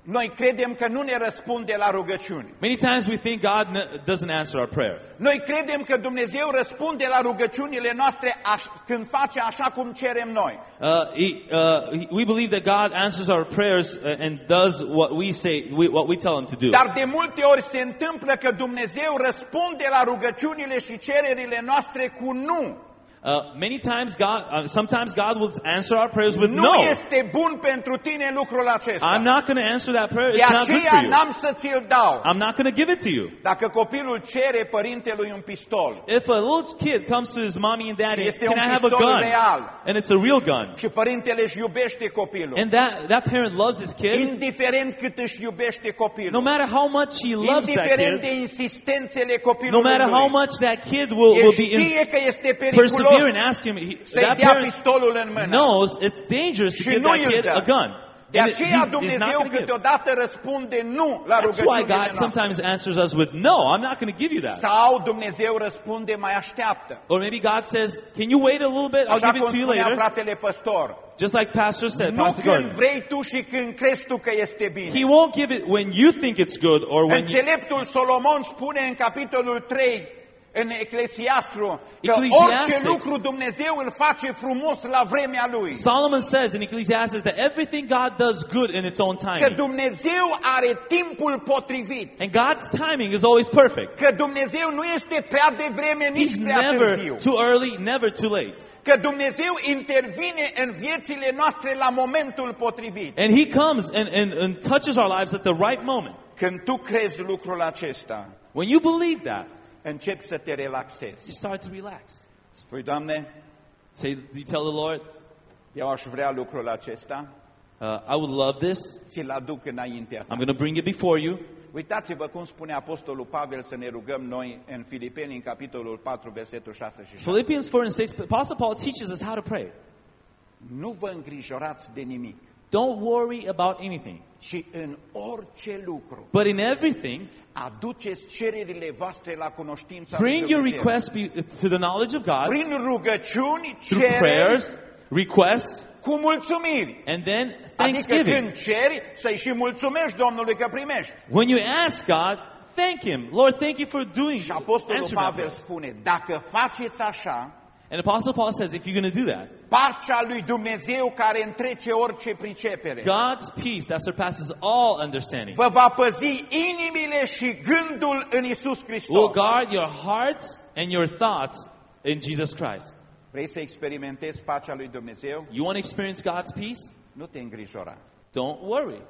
noi credem că nu ne răspunde la rugăciuni. Many times we think God n- doesn't answer our prayer. Noi credem că Dumnezeu răspunde la rugăciunile noastre aș, când face așa cum cerem noi. Uh, he, uh, he- we believe that God answers our prayers uh, and does what we say, we, what we tell Him to do. Dar de multe ori se întâmplă că Dumnezeu răspunde la rugăciunile și cererile noastre cu nu. Uh, many times God, uh, sometimes God will answer our prayers with Nu no. este bun pentru tine lucrul acesta. I'm not going to answer that prayer. De It's not good for aceea you. n-am să ți-l dau. I'm not going to give it to you. Dacă copilul cere părintelui un pistol If a little kid comes to his mommy and daddy, Și este can un I have a pistol gun? real. And it's a real gun. și părintele își iubește copilul, And that, that parent loves his kid. indiferent cât își iubește No copilul, matter how much he loves that indiferent de kid, insistențele no copilului matter how much that kid will, el will be in, știe că este persevere and periculos ask him, he, să-i that dea parent pistolul în mână. knows it's dangerous to Și give nu that îl kid dă. a gun. De And it- aceea he's, he's not Dumnezeu going to give. câteodată răspunde nu la That's why rugăciunile God noastre. sometimes answers us with no, I'm not going to give you that. Sau Dumnezeu răspunde mai așteaptă. Or maybe God says, can you wait a little bit? I'll Așa give cum it to you spunea later. fratele păstor. Just like Pastor said, Nu Pastor când Gordon. vrei tu și când crezi tu că este bine. He won't give it when you think it's good or when you, Înțeleptul Solomon spune în capitolul 3 în Eclesiastru că orice lucru Dumnezeu îl face frumos la vremea lui. Solomon says in Ecclesiastes that everything God does good in its own Că. Dumnezeu are timpul potrivit. And God's timing is always perfect. Că Dumnezeu nu este prea devreme, nici He's prea never târziu. too early, never too late. Că Dumnezeu intervine în viețile noastre la momentul potrivit. And He comes and, and, and touches our lives at the right moment. Când tu crezi lucrul acesta, When you believe that, începi să te relaxezi. you start to relax. Spui, Doamne, Say, you tell the Lord, eu aș vrea lucrul acesta, uh, I would love this. ți-l aduc înaintea ta. I'm going to bring it before you. Uitați-vă cum spune Apostolul Pavel să ne rugăm noi în Filipeni, în capitolul 4, versetul 6 și 7. Philippians 4 and 6, Apostle Paul teaches us how to pray. Nu vă îngrijorați de nimic, Don't worry about anything. ci în orice lucru But in everything, aduceți cererile voastre la cunoștința bring lui your Dumnezeu. requests be, to the knowledge of God Prin rugăciuni, through cereri, prayers, requests, cu mulțumiri. and then Adică thanksgiving. când ceri, să-i și mulțumești Domnului că primești. When you ask God, thank Him. Lord, thank you for doing Și Apostolul answering my Pavel prayers. spune, dacă faceți așa, And Apostle Paul says, if you're going to do that, pacea lui Dumnezeu care întrece orice pricepere, God's peace that surpasses all understanding vă va păzi inimile și gândul în Isus Hristos. will guard your hearts and your thoughts in Jesus Christ. Vrei să experimentezi pacea lui Dumnezeu? You want to experience God's peace? Nu te îngrijora. Don't worry.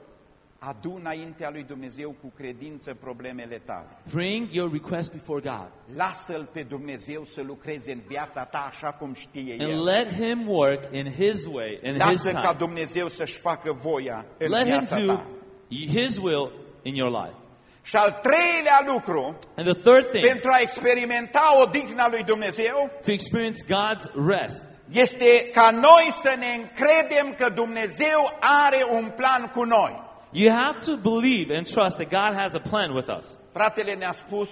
Adu înaintea lui Dumnezeu cu credință problemele tale. Bring your request before God Lasă-L pe Dumnezeu să lucreze în viața ta așa cum știe and El. let Him work in His way, in His Lasă ca time. Dumnezeu să-și facă voia în Let Him viața do ta. His will in your life. Și al treilea lucru, And the third thing, pentru a experimenta odihna lui Dumnezeu, to experience God's rest, este ca noi să ne încredem că Dumnezeu are un plan cu noi. You have to believe and trust that God has a plan with us. Fratele ne-a spus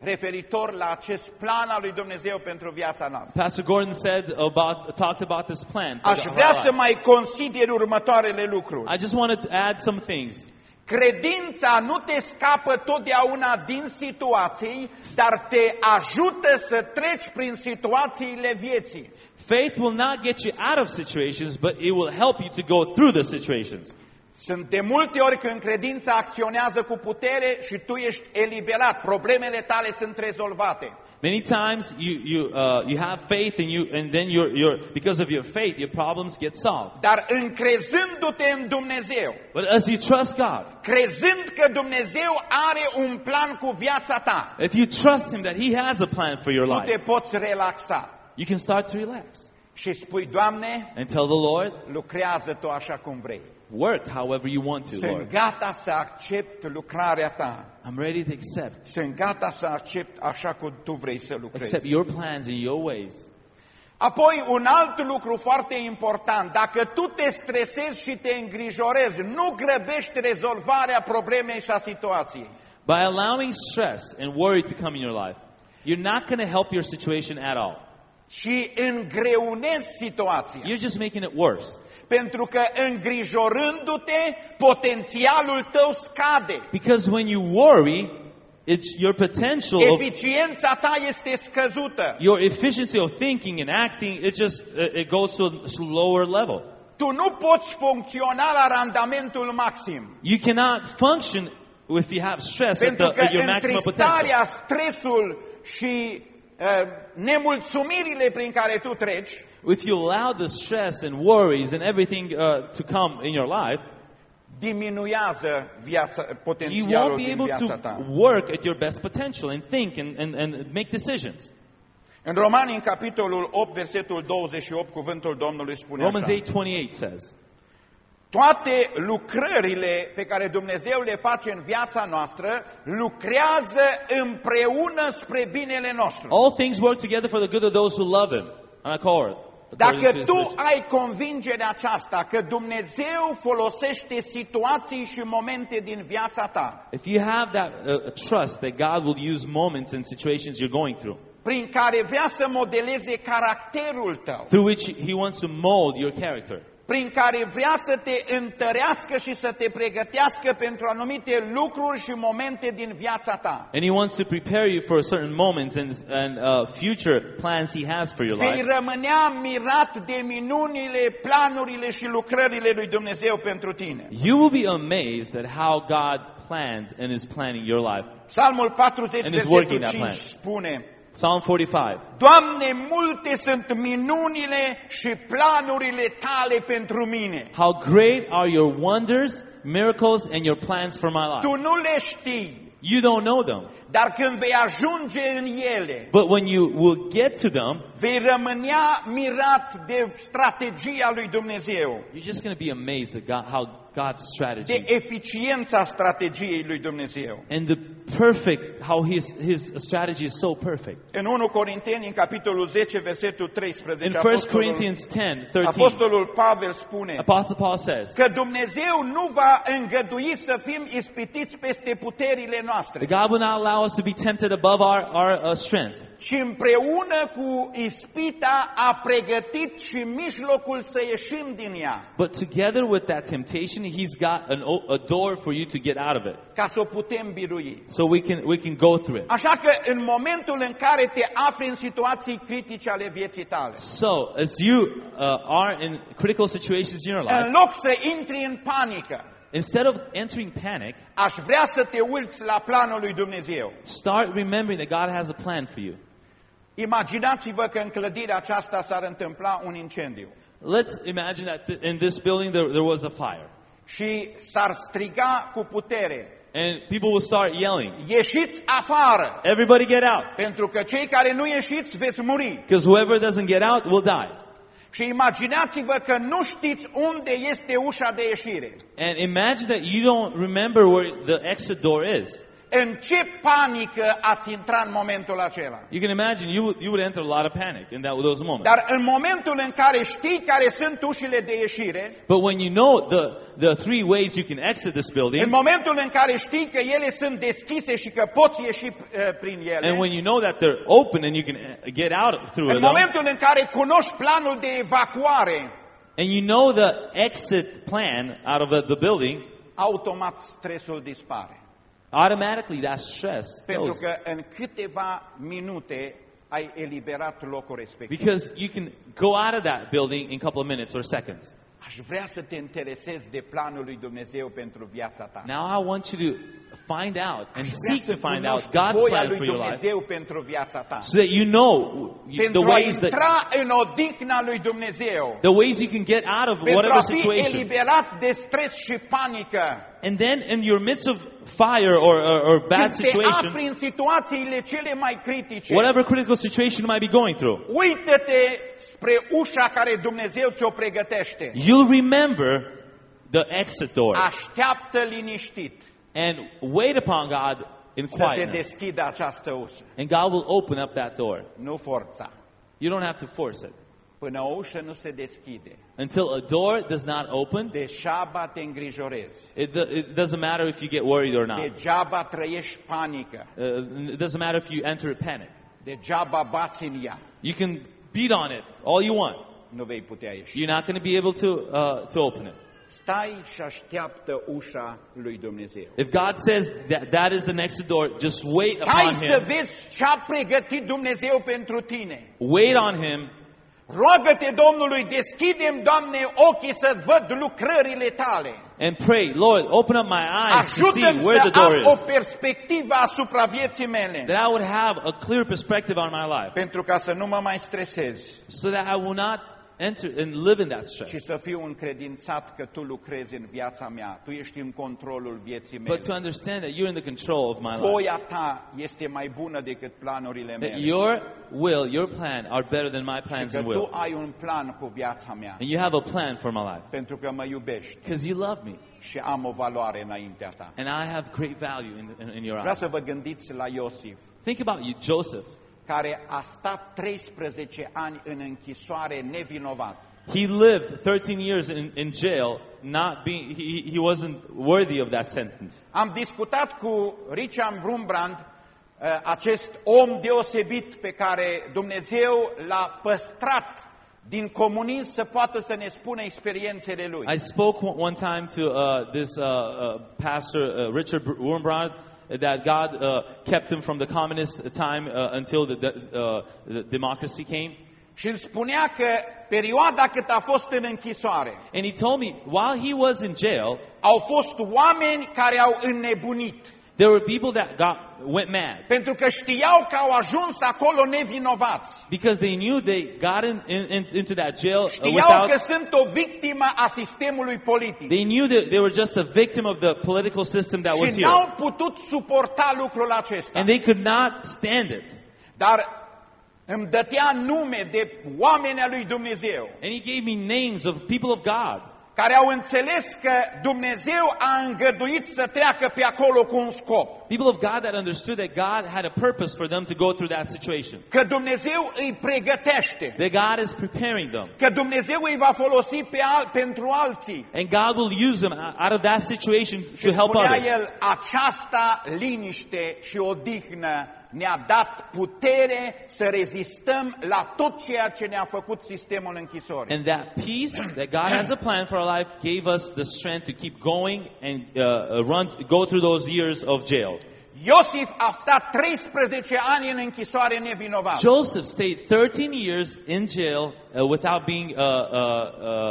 referitor la acest plan al lui Dumnezeu pentru viața noastră. Pastor Gordon said about, talked about this plan. for Aș our vrea life. să mai consider următoarele lucruri. I just want to add some things. Credința nu te scapă totdeauna din situații, dar te ajută să treci prin situațiile vieții. Faith will not get you out of situations, but it will help you to go through the situations. Sunt de multe ori când credința acționează cu putere și tu ești eliberat, problemele tale sunt rezolvate. Many times you, you, uh, you have faith and, you, and then you're, you're, because of your faith, your problems get solved. Dar încrezându-te în Dumnezeu, But as you trust God, crezând că Dumnezeu are un plan cu viața ta, if you trust Him that He has a plan for your tu te life, poți relaxa you can start to relax și spui, Doamne, and tell the Lord, lucrează Tu așa cum vrei. Work however you want to, Sunt Lord. gata să accept lucrarea Ta. I'm ready to accept. Sunt gata să accept așa cum Tu vrei să lucrezi. Accept your plans and your ways. Apoi, un alt lucru foarte important, dacă tu te stresezi și te îngrijorezi, nu grăbești rezolvarea problemei și a situației. By allowing stress and worry to come in your life, you're not going to help your situation at all. Și îngreunezi situația. You're just making it worse. Pentru că îngrijorându-te, potențialul tău scade. Because when you worry, it's your potential of Eficiența ta este scăzută. your efficiency of thinking and acting, it just uh, it goes to a lower level. Tu nu poți funcționa la randamentul maxim. You cannot function if you have stress at, the, Pentru că at your maximum potential. întristarea, stresul și uh, nemulțumirile prin care tu treci, If you allow the stress and worries and everything uh, to come in your life, diminuează viața, you potențialul won't be din able viața to ta. work at your best potential and think and, and, and make decisions. În Romani, în capitolul 8, versetul 28, cuvântul Domnului spune Romans așa. 8:28 says, Toate lucrările pe care Dumnezeu le face în viața noastră lucrează împreună spre binele nostru. All things work together for the good of those who love him. And I call it. According Dacă to his tu riches. ai convingerea aceasta că Dumnezeu folosește situații și momente din viața ta If you have that uh, trust that God will use moments and situations you're going through, prin care vrea să modeleze caracterul tău, through which He wants to mold your character, prin care vrea să te întărească și să te pregătească pentru anumite lucruri și momente din viața ta. And He wants to prepare you for certain moments and, and uh, future plans He has for your Vei life. rămânea mirat de minunile, planurile și lucrările lui Dumnezeu pentru tine. You will be amazed at how God plans and is planning your life. Psalmul 40, And is versetul working that 5 plan. spune Psalm 45. Doamne, multe sunt minunile și planurile tale pentru mine. How great are your wonders, miracles, and your plans for my life. Tu nu le știi, You don't know them. dar când vei ajunge în ele, But when you will get to them, vei rămânea mirat de strategia lui Dumnezeu, you're just going to be amazed at God, how God's de strategy eficiența strategiei lui Dumnezeu. and the perfect, how his, his strategy is so perfect. În 1 Corinteni, în capitolul 10, versetul In 13, 1 apostolul, Corinthians 10, 13, apostolul Pavel spune Apostle Paul says, că Dumnezeu nu va îngădui să fim ispitiți peste puterile noastre, that God will not allow us to be tempted above our, our uh, strength, ci împreună cu ispita a pregătit și mijlocul să ieșim din ea, but together with that temptation, He's got an, o- a door for you to get out of it, ca să o putem birui. So we can we can go through it. Așa că în momentul în care te afli în situații critice ale vieții tale, So, as you uh, are in critical situations in your life, în loc să intri în panică, instead of entering panic, aș vrea să te uiți la planul lui Dumnezeu. start remembering that God has a plan for you. Imaginați-vă că în clădirea aceasta s-ar întâmpla un incendiu Let's imagine that th- in this building there, there was a fire, și s-ar striga cu putere, and people will start yelling, ieșiți afară, "Everybody get out!" pentru că cei care nu ieșiți veți muri. Because whoever doesn't get out will die. Și imaginați-vă că nu știți unde este ușa de ieșire. And imagine that you don't remember where the exit door is. În ce panică ați intrat în momentul acela? You can imagine you would, you would enter a lot of panic in that, those moments. Dar în momentul în care știi care sunt ușile de ieșire, But when you know the, the three ways you can exit this în building, momentul în care știi că ele sunt deschise și că poți ieși uh, prin and ele, when you know that they're open and you can uh, get out through în them, momentul în care cunoști planul de evacuare, and you know the exit plan out of the, the building, automat stresul dispare. Automatically that stress Pentru goes. că în câteva minute ai eliberat locul respectiv. Because you can go out of that building in a couple of minutes or seconds. Aș vrea să te interesezi de planul lui Dumnezeu pentru viața ta. Now I want you to find out and Aș vrea seek să to find out cunoști God's voia plan lui for your life Dumnezeu pentru viața ta. so that you know you- the Pentru a ways that intra în odihna lui Dumnezeu. the ways you can get out of Pentru whatever a fi situation. eliberat de stres și panică. And then in your midst of fire or, or, or bad Când te situation, în situațiile cele mai critice, whatever critical situation you might be going through, uită-te spre ușa care Dumnezeu ți-o pregătește. you'll remember the exit door Așteaptă liniștit and wait upon God in să se quietness. deschidă această ușă. And God will open up that door. Nu forța. You don't have to force it. Până o ușă nu se deschide, Until a door does not open, degeaba te îngrijorezi. it, it doesn't matter if you get worried or not. Degeaba trăiești panică. Uh, it doesn't matter if you enter a panic. Degeaba bați în ea. You can beat on it all you want. Nu vei putea ieși. You're not going to be able to, uh, to open it. Stai și așteaptă ușa lui Dumnezeu. If God says that that is the next door, just wait Stai upon să Him. vezi ce a pregătit Dumnezeu pentru tine. Wait on Him. Roagă-te Domnului, deschidem, Doamne, ochii să văd lucrările tale. And pray, Lord, open up my eyes to see Ajută-mi where să the door am o is. perspectivă asupra vieții mele. That I would have a clear perspective on my life. Pentru ca să nu mă mai stresez So that I will not enter and live in that și stress. să fiu încredințat că Tu lucrezi în viața mea. Tu ești în controlul vieții mele. But to understand that you're in the control of my life. Voia Ta este mai bună decât planurile That mele. your will, your plan are better than my Și plans că and Tu will. ai un plan cu viața mea. And you have a plan for my life. Pentru că mă iubești Because you love me. și am o valoare înaintea Ta. And I have great value in, in, in your Vreau eyes. să vă gândiți la Iosif, Think about you, Joseph. Care a stat 13 ani în închisoare nevinovat. He lived 13 years in, in jail, not being, he, he wasn't worthy of that sentence. Am discutat cu Richard Vrumbrand, uh, acest om deosebit pe care Dumnezeu l-a păstrat din comunism să poată să ne spună experiențele lui. I spoke one- one time to uh, this uh, uh, pastor, uh, Richard Wurmbrand, that God uh, kept him from the communist time uh, until the, the, uh, the democracy came. Și îmi spunea că perioada cât a fost în închisoare, And he told me while he was in jail, au fost oameni care au înnebunit. There were people that got went mad Pentru că știau că au ajuns acolo nevinovați. because they knew they got in, in, in- into that jail uh, Știau without. că sunt o victimă a sistemului politic. They knew that they were just a victim of the political system that was Și here, n-au putut suporta lucrul acesta. and they could not stand it. Dar îmi dătea nume de oameni al lui Dumnezeu And he gave me names of people of God care au înțeles că Dumnezeu a îngăduit să treacă pe acolo cu un scop. People of God that understood that God had a purpose for them to go through that situation. Că Dumnezeu îi pregătește. That God is preparing them. Că Dumnezeu îi va folosi pe al, pentru alții. And God will use them out of that situation Și to help spunea others. el, aceasta liniște și odihnă ne-a dat putere să rezistăm la tot ceea ce ne-a făcut sistemul închisorii. And that peace that God has a plan for our life gave us the strength to keep going and uh, uh, run, go through those years of jail. Iosif a stat 13 ani în închisoare nevinovat. Joseph stayed 13 years in jail uh, without being uh, uh,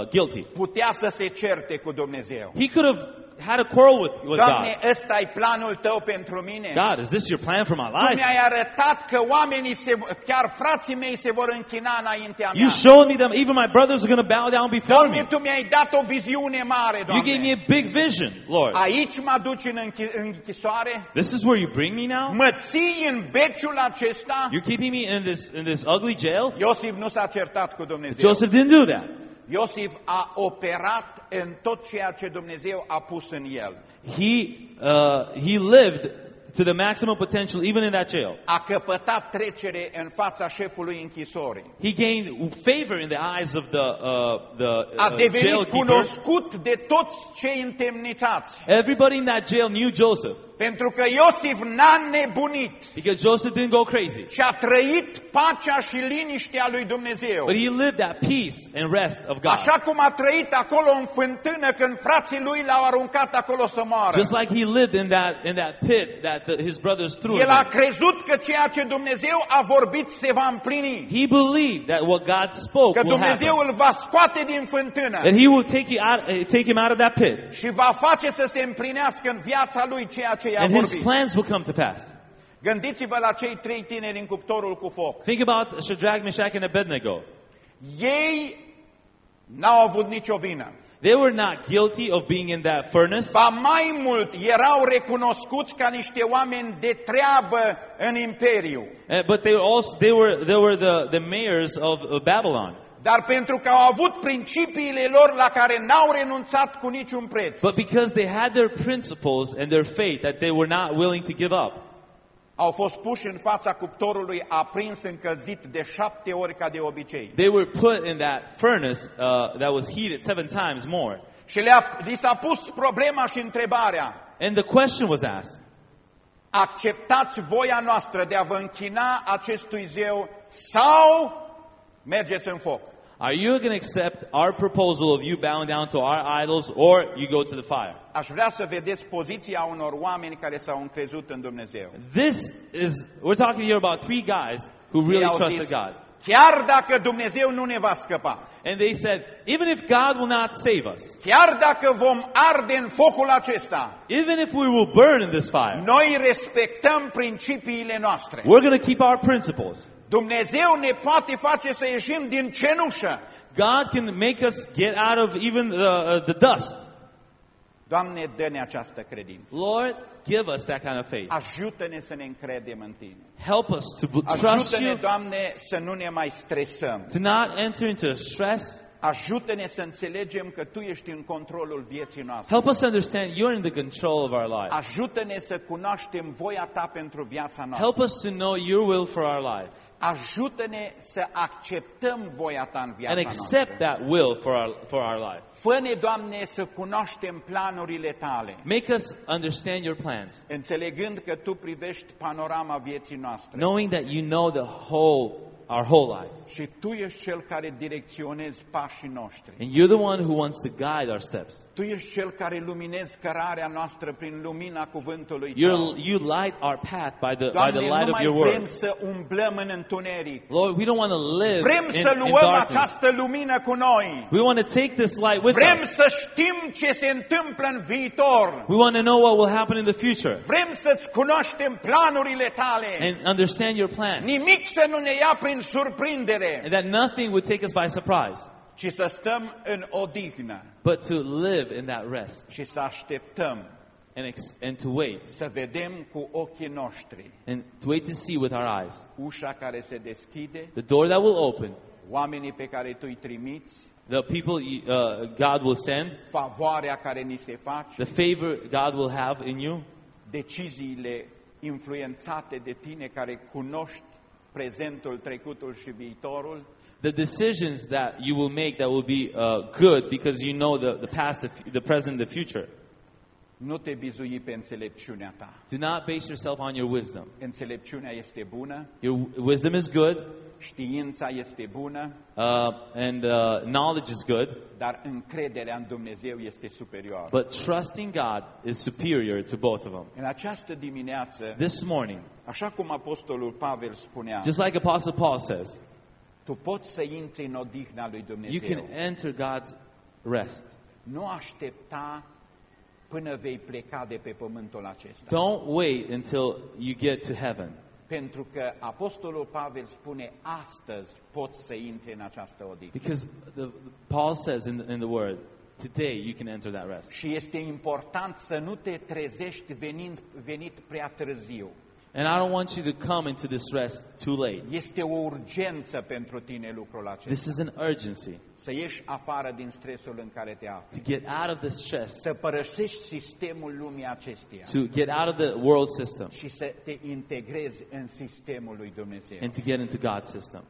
uh, guilty. Putea să se certe cu Dumnezeu. He could have had a quarrel with, with Doamne, God. ăsta e planul tău pentru mine? God, is this your plan for my Tu life? mi-ai arătat că oamenii, se, chiar frații mei se vor închina înaintea mea. You showed me that even my brothers are going to bow down before Doamne, me. Tu mi-ai dat o viziune mare, You gave me a big vision, Lord. Aici mă duci în închi- închisoare? This is where you bring me now? Mă ții în beciul acesta? You're keeping me in this in this ugly jail? Iosif nu s-a certat cu Dumnezeu. Joseph didn't do that. Iosif a operat în tot ceea ce Dumnezeu a pus în el. He uh, he lived to the maximum potential even in that jail. A căpătat trecere în fața șefului închisorii. He gained favor in the eyes of the uh, the A uh, devenit jailkeeper. cunoscut de toți cei întemnițați. Everybody in that jail knew Joseph Pentru că Iosif n-a nebunit because Joseph didn't go crazy. și a trăit pacea și liniștea lui Dumnezeu. But he lived that peace and rest of God. Așa cum a trăit acolo în fântână când frații lui l-au aruncat acolo să moară. Just like he lived in that in that pit that the, his brothers threw him El a in. crezut că ceea ce Dumnezeu a vorbit se va împlini. He believed that what God spoke Că will happen. Dumnezeu îl va scoate din fântână That he will take you out, uh, take him out of that pit, și va face să se împlinească în viața lui ceea ce i-a and his vorbit. plans will come to pass. Gândiți-vă la cei trei tineri în cuptorul cu foc. Think about Shadrach, Meshach, and Abednego. Ei n-au avut nicio vină. They were not guilty of being in that furnace. Ba mai mult, erau recunoscuți ca niște oameni de treabă în imperiu. Uh, but they were also they were they were the, the mayors of, of Babylon. Dar pentru că au avut principiile lor la care n-au renunțat cu niciun preț, But because they had their principles and their faith that they were not willing to give up, au fost puși în fața cuptorului aprins încălzit de șapte ori ca de obicei. they were put in that furnace uh, that was heated seven times more. Și le-a, li s-a pus problema și întrebarea, And the question was asked, acceptați voia noastră de a vă închina acestui zeu sau mergeți în foc? Are you going to accept our proposal of you bowing down to our idols or you go to the fire? Aș vrea să vedeți poziția unor oameni care s-au încrezut în Dumnezeu. This is, we're talking here about three guys who Ei really au trusted zis, God. chiar dacă Dumnezeu nu ne va scăpa, And they said, even if God will not save us, chiar dacă vom arde în focul acesta, even if we will burn in this fire, noi respectăm principiile noastre. we're going to keep our principles. Dumnezeu ne poate face să ieșim din cenușă. God can make us get out of even the, uh, the dust. Doamne, dă-ne această credință. Lord, give us that kind of faith. Ajută-ne să ne încredem în Tine. Help us to b- trust Ajută-ne, you, Doamne, să nu ne mai stresăm. to not enter into stress. Ajută-ne să înțelegem că Tu ești în controlul vieții noastre. Help us understand you're in the control of our life. Ajută-ne să cunoaștem voia Ta pentru viața Help noastră. us to know your will for our life Ajută-ne să acceptăm voia Ta în and viața noastră. accept that will for our, for our life. Fă-ne, Doamne, să cunoaștem planurile Tale, Make us understand your plans, înțelegând că Tu privești panorama vieții noastre. knowing that you know the whole our whole life. Și Tu ești Cel care direcționezi pașii noștri. And you're the one who wants to guide our steps. Tu ești Cel care luminezi cărarea noastră prin lumina cuvântului You're, Tău. you light our path by the, by Doamne, the nu light of mai your vrem word. să umblăm în întuneric. Lord, we don't want to live Vrem in, să in luăm darkness. această lumină cu noi. We want to take this light with Vrem us. să știm ce se întâmplă în viitor. We want to know what will happen in the future Vrem să-ți cunoaștem planurile tale. and understand your plan. Nimic să nu ne ia prin surprindere, And that nothing would take us by surprise, ci să stăm în odihnă but to live in that rest și să așteptăm and, ex- and to wait. să vedem cu ochii noștri And to wait to see with our eyes. ușa care se deschide, The door that will open, oamenii pe care tu îi trimiți, the people uh, God will send, favoarea care ni se face, the favor God will have in you, deciziile influențate de tine care cunoști prezentul, trecutul și viitorul, the decisions that you will make that will be uh, good because you know the, the past, the, f- the present, the future. nu te bizui pe înțelepciunea ta. Do not base yourself on your wisdom. Înțelepciunea este bună, Your wisdom is good, știința este bună, uh, and uh, knowledge is good, dar încrederea în Dumnezeu este superioară. but trusting God is superior to both of them. În această dimineață, This morning, așa cum Apostolul Pavel spunea, just like Apostle Paul says, tu poți să intri în odihna lui you Dumnezeu. can enter God's rest. Nu aștepta până vei pleca de pe pământul acesta. Don't wait until you get to heaven. Pentru că Apostolul Pavel spune, astăzi poți să intri în această odihnă. Because the, Paul says in the, in the word, today you can enter that rest. Și este important să nu te trezești venind, venit prea târziu. And I don't want you to come into this rest too late. Este o urgență pentru tine lucrul acesta. This is an urgency Să ieși afară din stresul în care te afli. to get out of this stress, Să părăsești sistemul lumii acesteia. to get out of the world system, Și să te integrezi în sistemul lui Dumnezeu. and to get into God's system.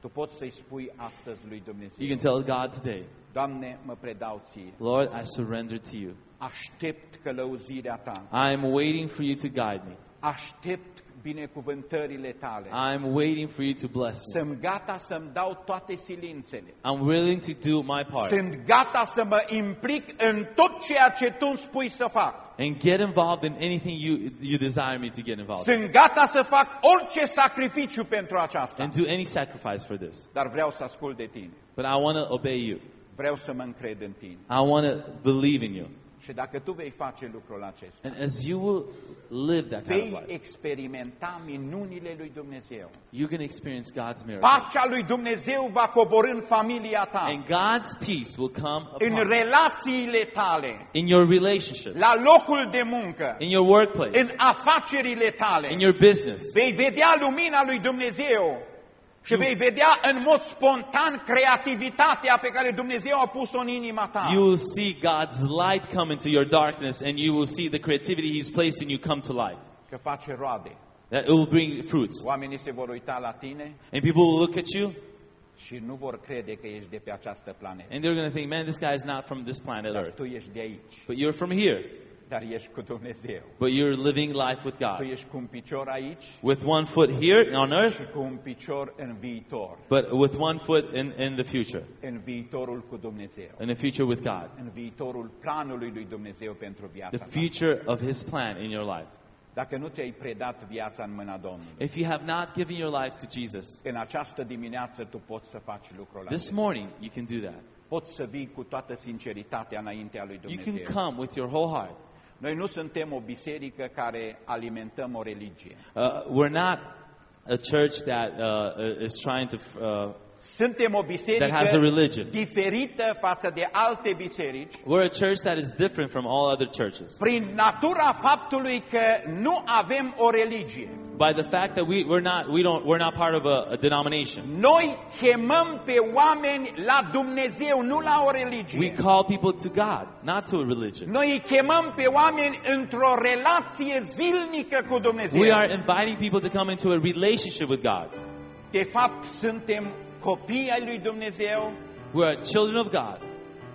Tu poți să-i spui astăzi lui Dumnezeu. You can tell God today, Doamne, mă predau ție. Lord, I surrender to you. Aștept călăuzirea ta. I am waiting for you to guide me. Aștept binecuvântările tale. I am waiting for you to bless me. Sunt gata să-mi dau toate silințele. I'm willing to do my part Sunt gata să mă implic în tot ceea ce tu îmi spui să fac. and get involved in anything you, you desire me to get involved in. Sunt gata să fac orice sacrificiu pentru aceasta. And do any sacrifice for this. Dar vreau să ascult de tine. But I want to obey you. Vreau să mă încred în tine. I want to believe in you. Și dacă tu vei face lucrul acesta, And as you will live that kind of vei life, experimenta minunile lui Dumnezeu. you can experience God's miracle. Pacea lui Dumnezeu va coborâ în familia ta, And God's peace will come în upon you. relațiile tale, in your relationship, la locul de muncă, in your workplace, în afacerile tale. in your business. Vei vedea lumina lui Dumnezeu și vei vedea în mod spontan creativitatea pe care Dumnezeu a pus-o în inima ta. You will see God's light come into your darkness and you will see the creativity He's placed in you come to life. Că face roade. That it will bring fruits. Oamenii se vor uita la tine And people will look at you și nu vor crede că ești de pe această planetă. and they're going to think, man, this guy is not from this planet Dar Earth. tu ești de aici, But you're from here. Dar ești cu Dumnezeu. But you're living life with Tu God. ești cu un picior aici With one foot here on earth, și cu un picior în viitor, but with one foot in, in the future. în viitorul cu Dumnezeu, In the future with God. în viitorul planului lui Dumnezeu pentru viața The ta. future of His plan in your life. Dacă nu ți-ai predat viața în mâna Domnului, If you have not given your life to Jesus, în această dimineață tu poți să faci lucrul this acesta. morning you can do that. Poți să vii cu toată sinceritatea înaintea lui You can Dumnezeu. come with your whole heart. Noi nu suntem o biserică care alimentăm o religie. Uh, we're not a church that uh, is trying to. Uh, Suntem o That has a biserică religion. diferită față de alte biserici we're a church that is different from all other churches prin natura faptului că nu avem o religie. by the fact that we, we're not we don't we're not part of a, a denomination. Noi chemăm pe oameni la Dumnezeu, nu la o We religie. call people to God, not to a religion. Noi îi chemăm pe oameni într-o relație zilnică cu Dumnezeu. We are inviting people to come into a relationship with God. De fapt, suntem copii ai lui Dumnezeu We are children of God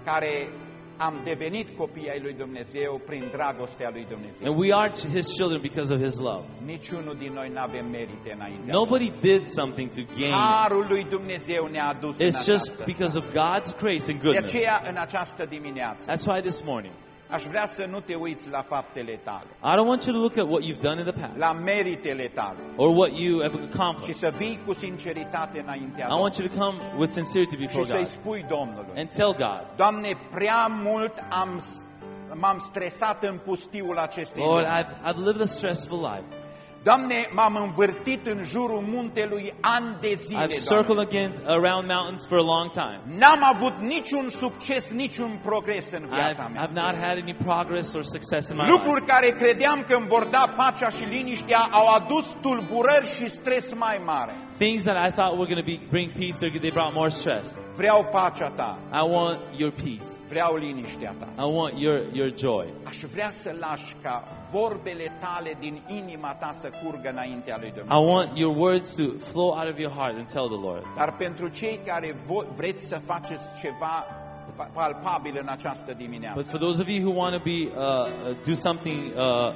care am devenit copii ai lui Dumnezeu prin dragostea lui Dumnezeu. And we are His children because of His love. Niciunul din noi nu avem merite înainte. Nobody did something to gain. Harul lui Dumnezeu ne-a adus în It's just această because of God's grace and De goodness. aceea, în această dimineață, That's why this morning, aș vrea să nu te uiți la faptele tale, I don't want you to look at what you've done in the past la meritele tale or what you have și accomplished. să vii cu sinceritate înaintea I want you to come with sincerity Domnului before și să-i God spui Domnului, and tell God, Doamne, prea mult am, s- m-am stresat în pustiul acestei Lord, lumi. I've, I've lived a stressful life. Doamne, m-am învârtit în jurul muntelui ani de zile, I've circled Doamne. against around mountains for a long time. N-am avut niciun succes, niciun progres în I've, viața mea. I've not had any progress or success in my Lucruri life. care credeam că îmi vor da pacea și liniștea au adus tulburări și stres mai mare. Things that I thought were going to be bring peace, they brought more stress. Vreau pacea ta, I want your peace. vreau liniștea ta. I want your, your joy. Aș vrea să lași ca vorbele tale din inima ta să curgă înaintea lui I want your words to flow out of your heart and tell the Lord. Dar pentru cei care vreți să faceți ceva palpabil în această dimineață, But for those of you who want to be uh, uh, do something uh,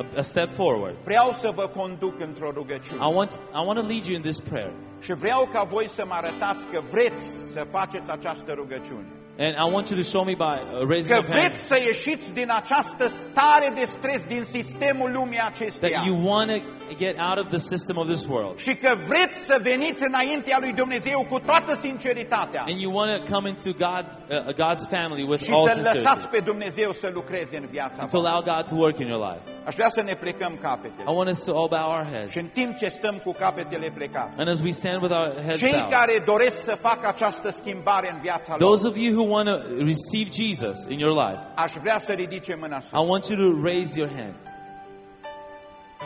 a, a step forward, vreau să vă conduc într-o rugăciune. I want I want to lead you in this prayer, Și vreau ca voi să mă arătați că vreți să faceți această rugăciune. And I want you to show me by uh, raising Că up vreți hands să ieșiți din această stare de stres din sistemul lumii acesteia. that you want to get out of the system of this world, Și că vreți să veniți înaintea lui Dumnezeu cu toată sinceritatea. and you want to come into God uh, God's family with Și all să lăsați sincerity, pe Dumnezeu să lucreze în viața and to voastră. allow God to work in your life. Aș vrea să ne plecăm I capetele. want us to all bow our heads, Și în timp ce stăm cu capetele plecate, and as we stand with our heads cei bowed, care doresc să facă această schimbare în viața lor, those of you who want to receive Jesus in your life, aș vrea să ridice mâna sus. I want you to raise your hand.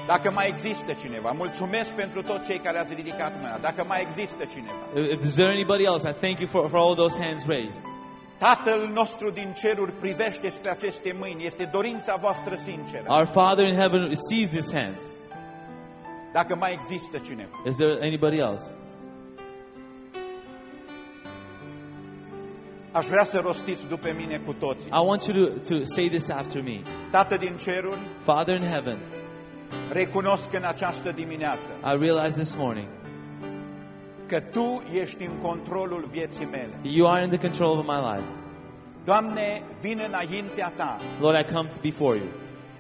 Dacă mai există cineva, mulțumesc pentru toți cei care ați ridicat mâna. Dacă mai există cineva, If is there anybody else, I thank you for, for all those hands raised. Tatăl nostru din ceruri privește spre aceste mâini. Este dorința voastră sinceră. Our Father in heaven sees these hands. Dacă mai există cineva. Is there anybody else? Aș vrea să rostiți după mine cu toții. I want you to, to say this after me. Tată din ceruri, Father in heaven, recunosc în această dimineață I realize this morning că Tu ești în controlul vieții mele. you are in the control of my life. Doamne, vin înaintea Ta Lord, I come before you.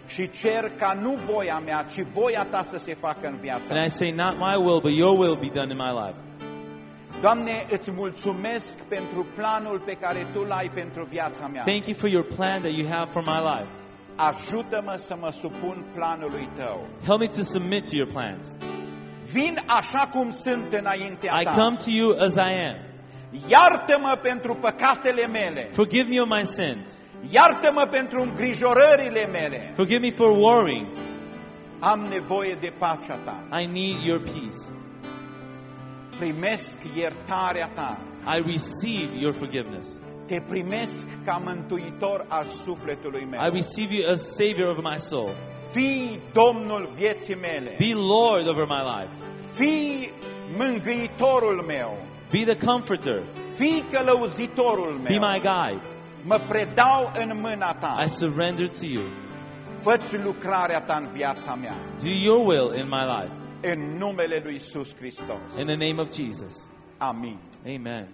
și cer ca nu voia mea, ci voia Ta să se facă în viața And I mea. say, not my will, but your will be done in my life. Doamne, îți mulțumesc pentru planul pe care Tu l-ai pentru viața mea. Thank you for your plan that you have for my life. Ajută-mă să mă supun planului Tău. Help me to submit to your plans. Vin așa cum sunt înaintea I Ta. come to you as I am. Iartă-mă pentru păcatele mele. Forgive me of my sins. Iartă-mă pentru îngrijorările mele. Forgive me for worrying. Am nevoie de pacea Ta. I need your peace. Primesc iertarea Ta. I receive your forgiveness. Te primesc ca mântuitor al sufletului meu. I receive you as Savior over my soul. Fii Domnul vieții mele. Be Lord over my life. Fii mângâitorul meu. Be the Comforter. Fii călăuzitorul Be meu. my guide. Mă predau în mâna Ta. I surrender to you. Fă-ți lucrarea Ta în viața mea. Do your will in my life. În numele lui Isus Hristos. In the name of Jesus. Amin. Amen.